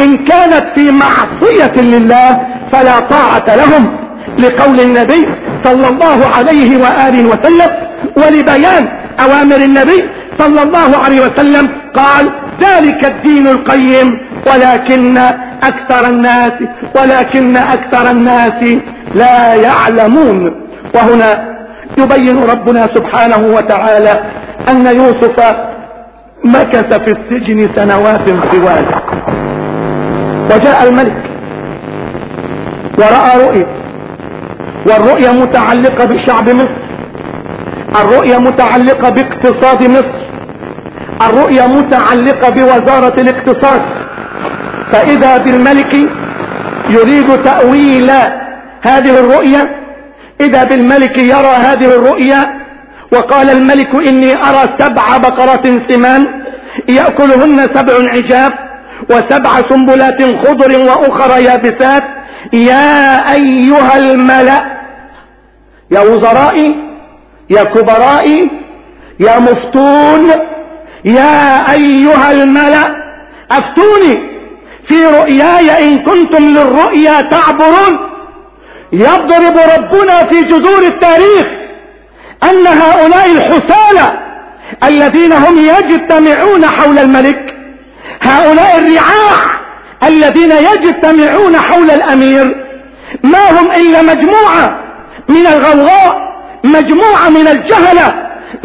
إن كانت في معصية لله فلا طاعة لهم لقول النبي صلى الله عليه وآله وسلم ولبيان أوامر النبي صلى الله عليه وسلم قال ذلك الدين القيم ولكن أكثر الناس ولكن أكثر الناس لا يعلمون وهنا يبين ربنا سبحانه وتعالى أن يوسف مكث في السجن سنوات طوال. وجاء الملك ورأى رؤيا والرؤيا متعلقة بشعب مصر. الرؤيا متعلقة باقتصاد مصر. الرؤيا متعلقة بوزارة الاقتصاد. فإذا بالملك يريد تأويل هذه الرؤيا إذا بالملك يرى هذه الرؤيا وقال الملك إني أرى سبع بقرات سمان يأكلهن سبع عجاب وسبع سنبلات خضر وأخرى يابسات يا أيها الملأ يا وزرائي يا كبرائي يا مفتون يا أيها الملأ أفتوني في رؤياي إن كنتم للرؤيا تعبرون. يضرب ربنا في جذور التاريخ أن هؤلاء الحسالة الذين هم يجتمعون حول الملك هؤلاء الرعاع الذين يجتمعون حول الأمير. ما هم إلا مجموعة من الغوغاء مجموعة من الجهلة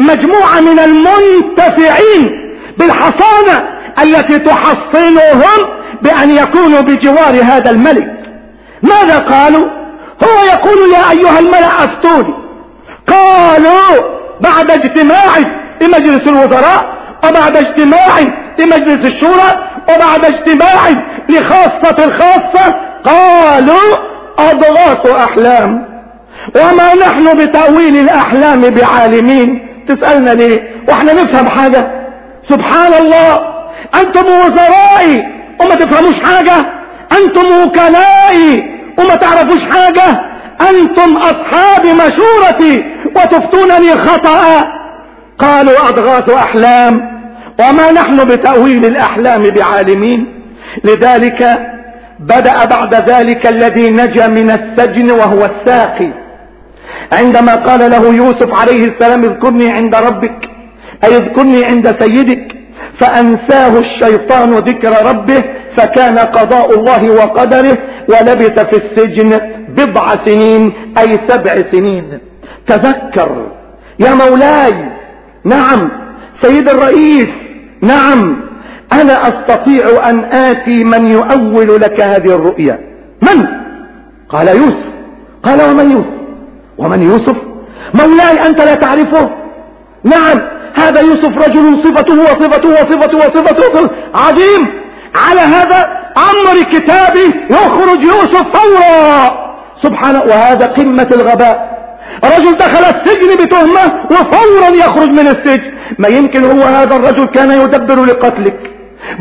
مجموعة من المنتفعين بالحصانة التي تحصنهم بأن يكونوا بجوار هذا الملك. ماذا قالوا؟ هو يقول يا أيها الملأ أفتوني. قالوا بعد اجتماع لمجلس الوزراء وبعد اجتماع لمجلس الشورى وبعد اجتماع لخاصة الخاصة قالوا أضغاث أحلام. وما نحن بتأويل الأحلام بعالمين. تسألنا ليه؟ وإحنا نفهم حاجة. سبحان الله. أنتم وزرائي وما تفهموش حاجة. أنتم وكلائي وما تعرفوش حاجة. أنتم أصحاب مشورتي وتفتونني خطأ. قالوا أضغاث أحلام. وما نحن بتأويل الأحلام بعالمين. لذلك بدأ بعد ذلك الذي نجا من السجن وهو الساقي. عندما قال له يوسف عليه السلام اذكرني عند ربك أي اذكرني عند سيدك فأنساه الشيطان ذكر ربه فكان قضاء الله وقدره ولبث في السجن بضع سنين أي سبع سنين. تذكر. يا مولاي نعم سيد الرئيس نعم أنا أستطيع أن آتي من يؤول لك هذه الرؤيا. من؟ قال يوسف. قال ومن يوسف؟ ومن يوسف؟ مولاي أنت لا تعرفه. نعم هذا يوسف رجل صفته وصفته وصفته وصفته. عظيم. على هذا أمر كتابي يخرج يوسف فورا. سبحانه وهذا قمة الغباء. رجل دخل السجن بتهمة وفورا يخرج من السجن. ما يمكن هو هذا الرجل كان يدبر لقتلك.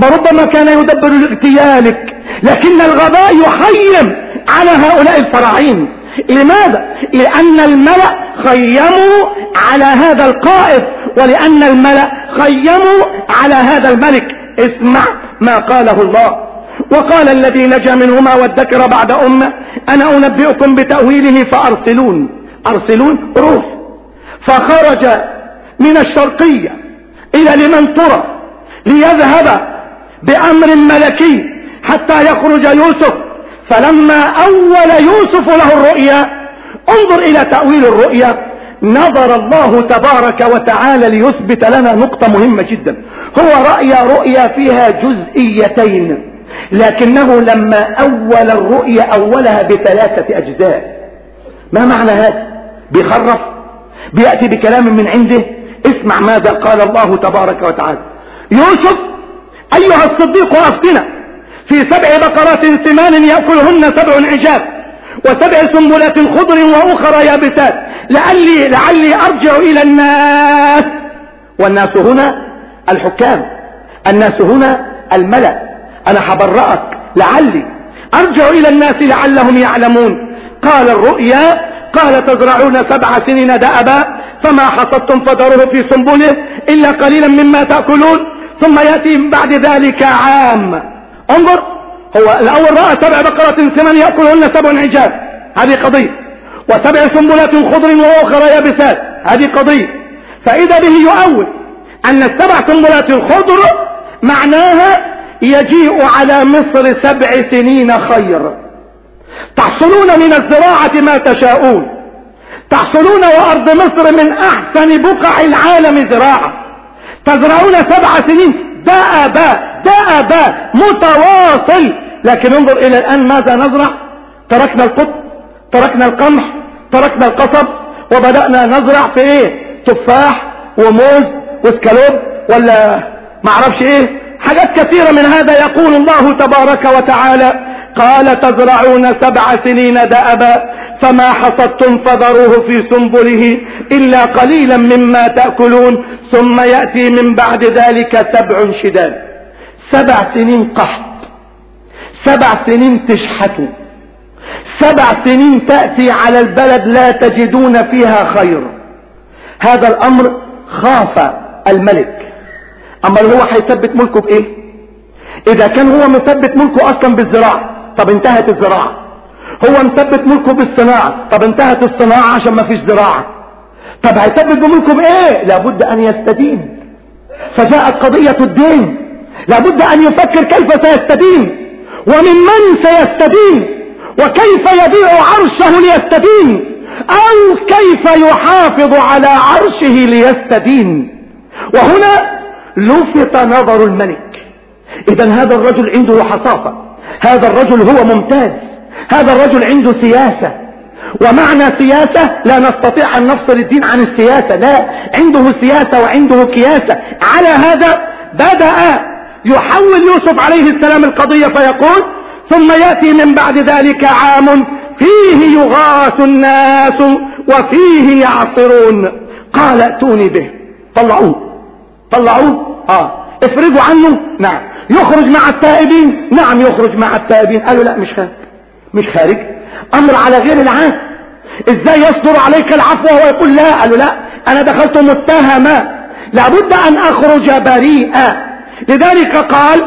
وربما كان يدبر لإغتيالك. لكن الغباء يخيم على هؤلاء الفراعين. لماذا؟ لأن الملأ خيموا على هذا القائد ولأن الملأ خيموا على هذا الملك. اسمع ما قاله الله. وقال الذي نجا منهما وادكر بعد أمة أنا أنبئكم بتأويله فأرسلون. أرسلون روح. فخرج من الشرقية إلى لمن ترى ليذهب بأمر ملكي حتى يخرج يوسف. فلما أول يوسف له الرؤيا انظر إلى تأويل الرؤيا. نظر الله تبارك وتعالى ليثبت لنا نقطة مهمة جدا. هو رأي رؤيا فيها جزئيتين لكنه لما أول الرؤيا أولها بثلاثة أجزاء. ما معنى هذا؟ بيخرف بيأتي بكلام من عنده اسمع ماذا قال الله تبارك وتعالى. يوسف أيها الصديق أفتنا في سبع بقرات سمان يأكلهن سبع عجاب وسبع سنبلات خضر وأخرى يابسات. لعلي, لعلي أرجع إلى الناس. والناس هنا الحكام الناس هنا الملأ. أنا حبرأك لعلي أرجع إلى الناس لعلهم يعلمون. قال الرؤيا قال تزرعون سبع سنين دأبا فما حصدتم فذروه في سنبله إلا قليلا مما تأكلون ثم يأتي بعد ذلك عام. انظر هو الأول رأى سبع بقرة سمن يأكلهن سبع عجاب هذه قضية. وسبع سنبلات خضر وأخرى يابسات هذه قضية. فإذا به يؤول أن السبع سنبلات الخضر معناها يجيء على مصر سبع سنين خير. تحصلون من الزراعة ما تشاءون. تحصلون وأرض مصر من أحسن بقع العالم زراعة. تزرعون سبع سنين. دأبا دأبا متواصل. لكن انظر إلى الآن ماذا نزرع. تركنا القط تركنا القمح تركنا القصب وبدأنا نزرع في إيه؟ تفاح وموز وسكالوب ولا معرفش إيه. حاجات كثيرة من هذا يقول الله تبارك وتعالى. قال تزرعون سبع سنين دأبا فما حصدتم فذروه في سنبله إلا قليلا مما تأكلون ثم يأتي من بعد ذلك سبع شداد. سبع سنين قحط. سبع سنين تشحتوا سبع سنين تأتي على البلد لا تجدون فيها خير. هذا الأمر خاف الملك. أما هو هيثبت ملكه بإيه إذا كان هو مثبت ملكه أصلا بالزراعة. طب انتهت الزراعة. هو مثبت ملكه بالصناعة. طب انتهت الصناعة عشان ما فيش زراعة. طب هيثبت بملكه بإيه؟ لابد أن يستدين. فجاءت قضية الدين. لابد أن يفكر كيف سيستدين. ومن من سيستدين؟ وكيف يبيع عرشه ليستدين؟ أو كيف يحافظ على عرشه ليستدين؟ وهنا لفت نظر الملك. اذا هذا الرجل عنده حصافة. هذا الرجل هو ممتاز. هذا الرجل عنده سياسة. ومعنى سياسة لا نستطيع أن نفصل الدين عن السياسة. لا عنده سياسة وعنده كياسة على هذا بدأ يحول يوسف عليه السلام القضية فيقول ثم يأتي من بعد ذلك عام فيه يغاث الناس وفيه يعصرون. قال ائتوني به. طلعوه. طلعوه؟ آه. افرجوا عنه؟ نعم. يخرج مع التائبين. نعم يخرج مع التائبين. قالوا لا مش خارج. مش خارج. أمر على غير العاد إزاي يصدر عليك العفو وهو يقول لا؟ قالوا لا. أنا دخلت متهما لابد أن أخرج بريئا. لذلك قال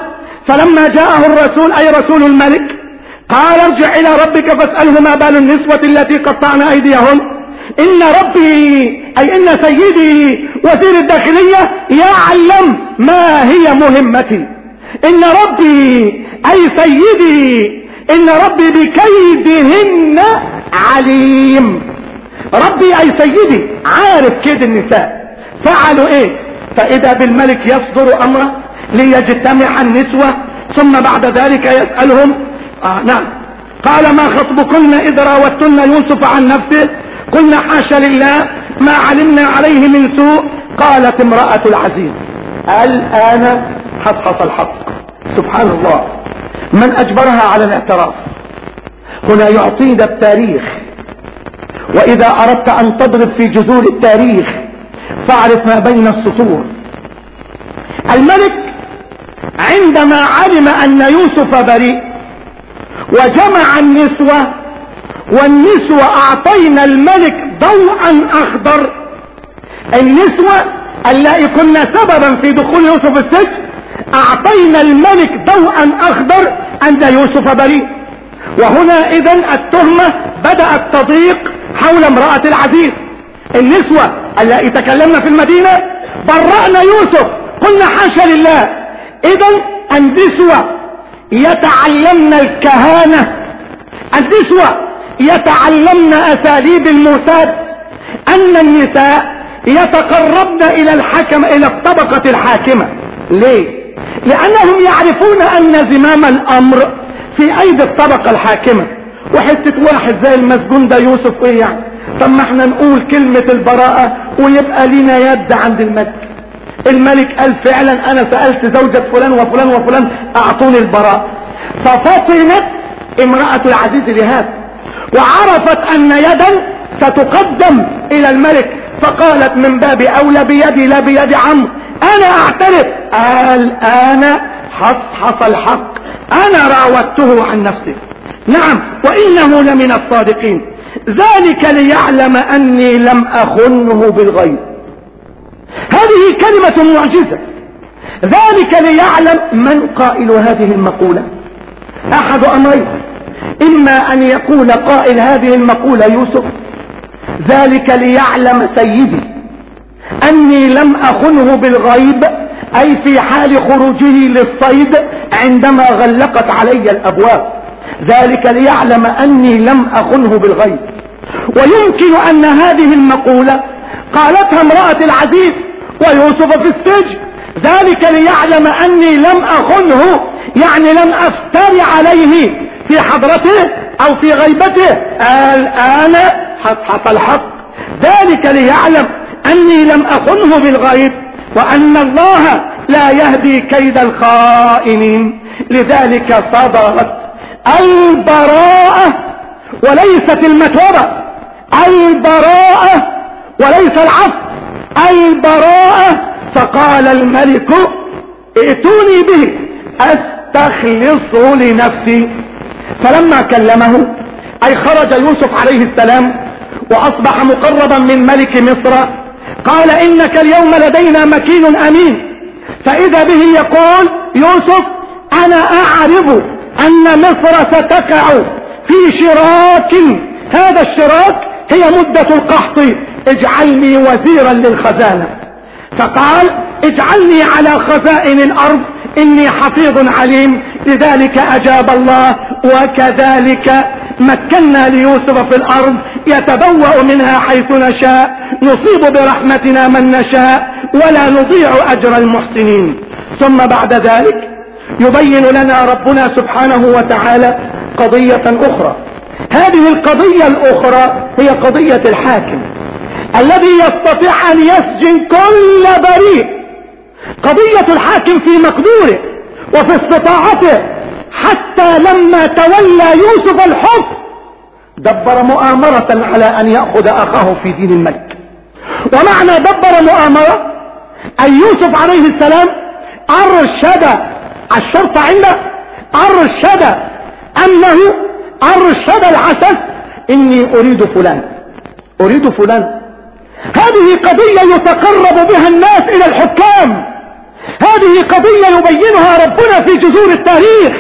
فلما جاءه الرسول أي رسول الملك قال ارجع إلى ربك فاسأله ما بال النسوة التي قطعن أيديهن إن ربي أي إن سيدي وزير الداخلية يعلم ما هي مهمتي. إن ربي أي سيدي إن ربي بكيدهن عليم. ربي أي سيدي عارف كيد النساء. فعلوا إيه؟ فإذا بالملك يصدر أمره ليجتمع النسوة ثم بعد ذلك يسألهم. آه نعم. قال ما خطبكن إذ راوتن يوسف عن نفسه؟ قلنا حاشا لله ما علمنا عليه من سوء. قالت امرأة العزيز الآن حصحص الحق. سبحان الله من أجبرها على الاعتراف. هنا يعطينا التاريخ. وإذا أردت أن تضرب في جذور التاريخ فاعرف ما بين السطور. الملك عندما علم أن يوسف بريء وجمع النسوة والنسوة أعطينا الملك ضوءا أخضر. النسوة اللائي كنا سببا في دخول يوسف السجن أعطينا الملك ضوءا أخضر أن يوسف بريء. وهنا إذا التهمة بدأت تضيق حول امرأة العزيز. النسوة اللائي تكلمنا في المدينة برأنا يوسف. قلنا حاشا لله. اذا النسوة يتعلمن الكهانة. النسوة يتعلمن أساليب الموساد. أن النساء يتقربن إلى الحكم إلى الطبقة الحاكمة. ليه؟ لأنهم يعرفون أن زمام الأمر في أيدي الطبقة الحاكمة. وحتة واحد زي المسجون ده يوسف إيه يعني؟ طب ما إحنا نقول كلمة البراءة ويبقى لنا يد عند المسجد الملك قال فعلا أنا سألت زوجة فلان وفلان وفلان أعطوني البراء ففطنت امرأة العزيز لهذا وعرفت أن يدا ستقدم إلى الملك. فقالت من باب أولى بيدي لا بيد عم أنا أعترف. الآن حصحص الحق أنا راودته عن نفسه نعم وإنه لمن الصادقين. ذلك ليعلم أني لم أخنه بالغيب. هذه كلمة معجزة. ذلك ليعلم من قائل هذه المقولة. احد أمرين. إما أن يقول قائل هذه المقولة يوسف. ذلك ليعلم سيدي. أني لم أخنه بالغيب أي في حال خروجه للصيد عندما غلقت علي الأبواب. ذلك ليعلم أني لم أخنه بالغيب. ويمكن أن هذه المقولة قالتها امرأة العزيز ويوسف في السجن. ذلك ليعلم أني لم أخنه يعني لم أفتري عليه في حضرته أو في غيبته. الآن حصحص الحق. ذلك ليعلم أني لم أخنه بالغيب وأن الله لا يهدي كيد الخائنين. لذلك صدرت البراءة وليست المتوبة البراءة وليس العفو البراءة. فقال الملك ائتوني به أستخلصه لنفسي. فلما كلمه أي خرج يوسف عليه السلام وأصبح مقربا من ملك مصر قال إنك اليوم لدينا مكين أمين. فإذا به يقول يوسف أنا اعرف أن مصر ستقع في شراك. هذا الشراك هي مدة القحط. اجعلني وزيرا للخزانة. فقال اجعلني على خزائن الأرض. إني حفيظ عليم لذلك أجاب الله وكذلك مكنا ليوسف في الأرض يتبوأ منها حيث نشاء نصيب برحمتنا من نشاء ولا نضيع أجر المحسنين. ثم بعد ذلك يبين لنا ربنا سبحانه وتعالى قضية أخرى. هذه القضية الأخرى هي قضية الحاكم الذي يستطيع أن يسجن كل بريء. قضية الحاكم في مقدوره وفي استطاعته حتى لما تولى يوسف الحكم دبر مؤامرة على أن يأخذ أخاه في دين الملك. ومعنى دبر مؤامرة؟ أن يوسف عليه السلام أرشد الشرطة عنده أرشد أنه أرشد العسل إني أريد فلان أريد فلان. هذه قضية يتقرب بها الناس إلى الحكام. هذه قضية يبينها ربنا في جذور التاريخ.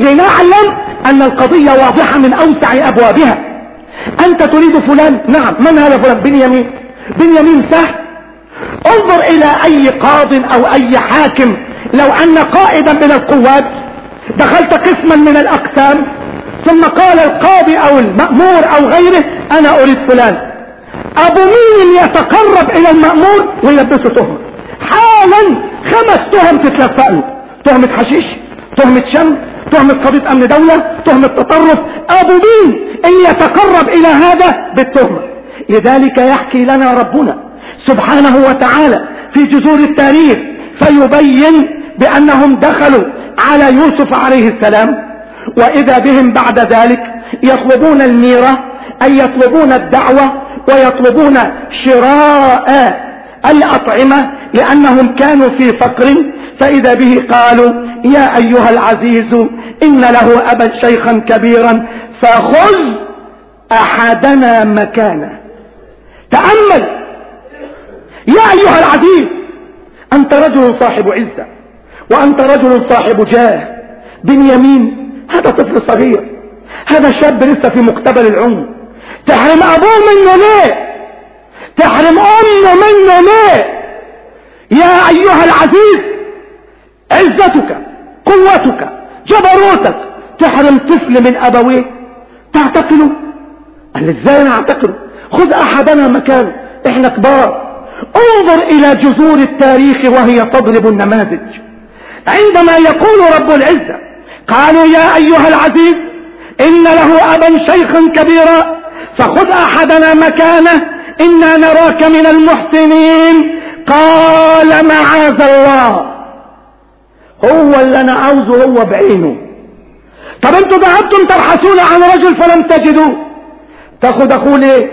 لنعلم أن القضية واضحة من أوسع أبوابها. أنت تريد فلان؟ نعم. من هذا فلان؟ بنيامين. بنيامين سهل. انظر إلى أي قاض أو أي حاكم. لو أن قائدا من القوات دخلت قسما من الأقسام ثم قال القاضي أو المأمور أو غيره أنا أريد فلان. أبو مين يتقرب إلى المأمور ويلبسه تهمة؟ حالا خمس تهم تتلفق له تهمة حشيش تهمة شم تهمة قضية أمن دولة تهمة تطرف. أبو مين إن يتقرب إلى هذا بالتهمة. لذلك يحكي لنا ربنا سبحانه وتعالى في جذور التاريخ فيبين بأنهم دخلوا على يوسف عليه السلام. وإذا بهم بعد ذلك يطلبون الميرة أي يطلبون الدعوة ويطلبون شراء الأطعمة لأنهم كانوا في فقر فإذا به قالوا يا أيها العزيز إن له أبا شيخا كبيرا فخذ أحدنا مكانه. تأمل. يا أيها العزيز أنت رجل صاحب عزة وأنت رجل صاحب جاه بنيامين هذا طفل صغير هذا شاب لسه في مقتبل العمر تحرم أبوه منه ليه تحرم أمة منه ليه؟ يا أيها العزيز عزتك قوتك جبروتك تحرم طفل من أبويه. تعتقله قال إزاي أنا اعتقله خذ أحدنا مكانه إحنا كبار. انظر إلى جذور التاريخ وهي تضرب النماذج. عندما يقول رب العزة قالوا يا أيها العزيز إن له أبا شيخا كبيرا فخذ أحدنا مكانه إنا نراك من المحسنين. قال معاذ الله. هو اللي أنا عاوزه هو بعينه. طب أنتوا ذهبتم تبحثون عن رجل فلم تجدوا؟ تاخد اخوه ليه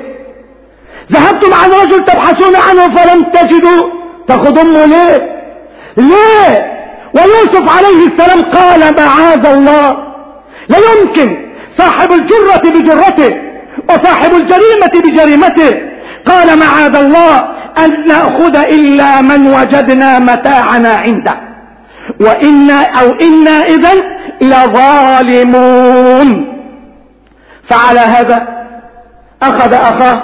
ذهبتم عن رجل تبحثون عنه فلم تجدوا؟ تاخد أمه ليه؟ ليه؟ ويوسف عليه السلام قال معاذ الله. لا يمكن. صاحب الجرة بجرته وصاحب الجريمة بجريمته. قال معاذ الله أن نأخذ إلا من وجدنا متاعنا عنده. وإنا أو إنا إذا لظالمون. فعلى هذا. أخذ أخاه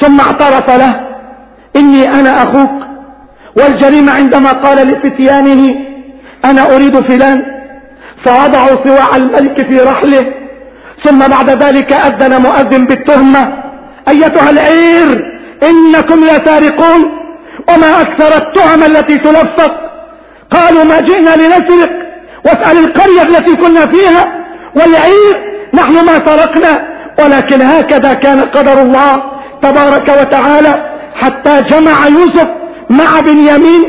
ثم اعترف له. إني أنا أخوك. والجريمة عندما قال لفتيانه أنا أريد فلان. فوضعوا صواع الملك في رحله. ثم بعد ذلك أذن مؤذن بالتهمة. أيتها العير إنكم لسارقون وما أكثر التهم التي تلفق قالوا ما جئنا لنسرق واسأل القرية التي كنا فيها والعير نحن ما سرقنا ولكن هكذا كان قدر الله تبارك وتعالى حتى جمع يوسف مع بنيامين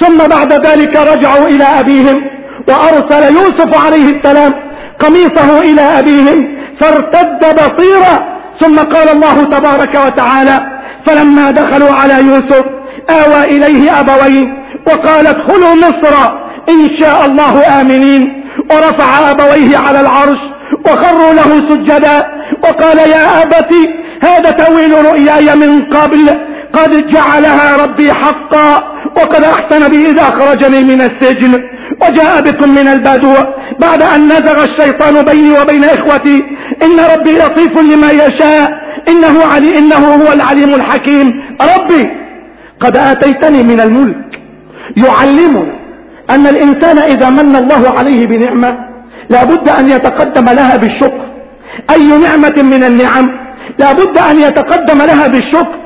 ثم بعد ذلك رجعوا إلى أبيهم وأرسل يوسف عليه السلام قميصه إلى أبيهم فارتد بصيرا ثم قال الله تبارك وتعالى فلما دخلوا على يوسف آوى إليه أبويه وقال ادخلوا مصر إن شاء الله آمنين. ورفع أبويه على العرش وخروا له سجدا وقال يا أبت هذا تأويل رؤياي من قبل. قد جعلها ربي حقا وقد أحسن بي إذا أخرجني من السجن وجاء بكم من البدو بعد أن نزغ الشيطان بيني وبين إخوتي إن ربي لطيف لما يشاء إنه, علي إنه هو العليم الحكيم. ربي قد آتيتني من الملك. يعلمنا أن الإنسان إذا من الله عليه بنعمة لابد أن يتقدم لها بالشكر. أي نعمة من النعم؟ لابد أن يتقدم لها بالشكر.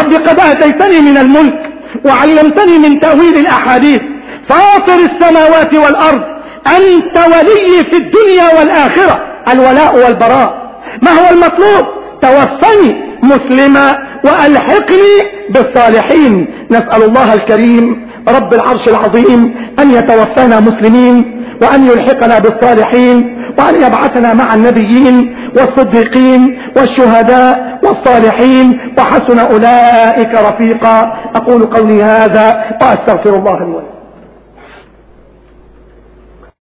ربي قد آتيتني من الملك وعلمتني من تأويل الأحاديث. فاطر السماوات والأرض أنت ولي في الدنيا والآخرة الولاء والبراء. ما هو المطلوب؟ توفني مسلما وألحقني بالصالحين. نسأل الله الكريم رب العرش العظيم أن يتوفانا مسلمين. وأن يلحقنا بالصالحين وأن يبعثنا مع النبيين والصديقين والشهداء والصالحين وحسن أولئك رفيقا. أقول قولي هذا وأستغفر الله لي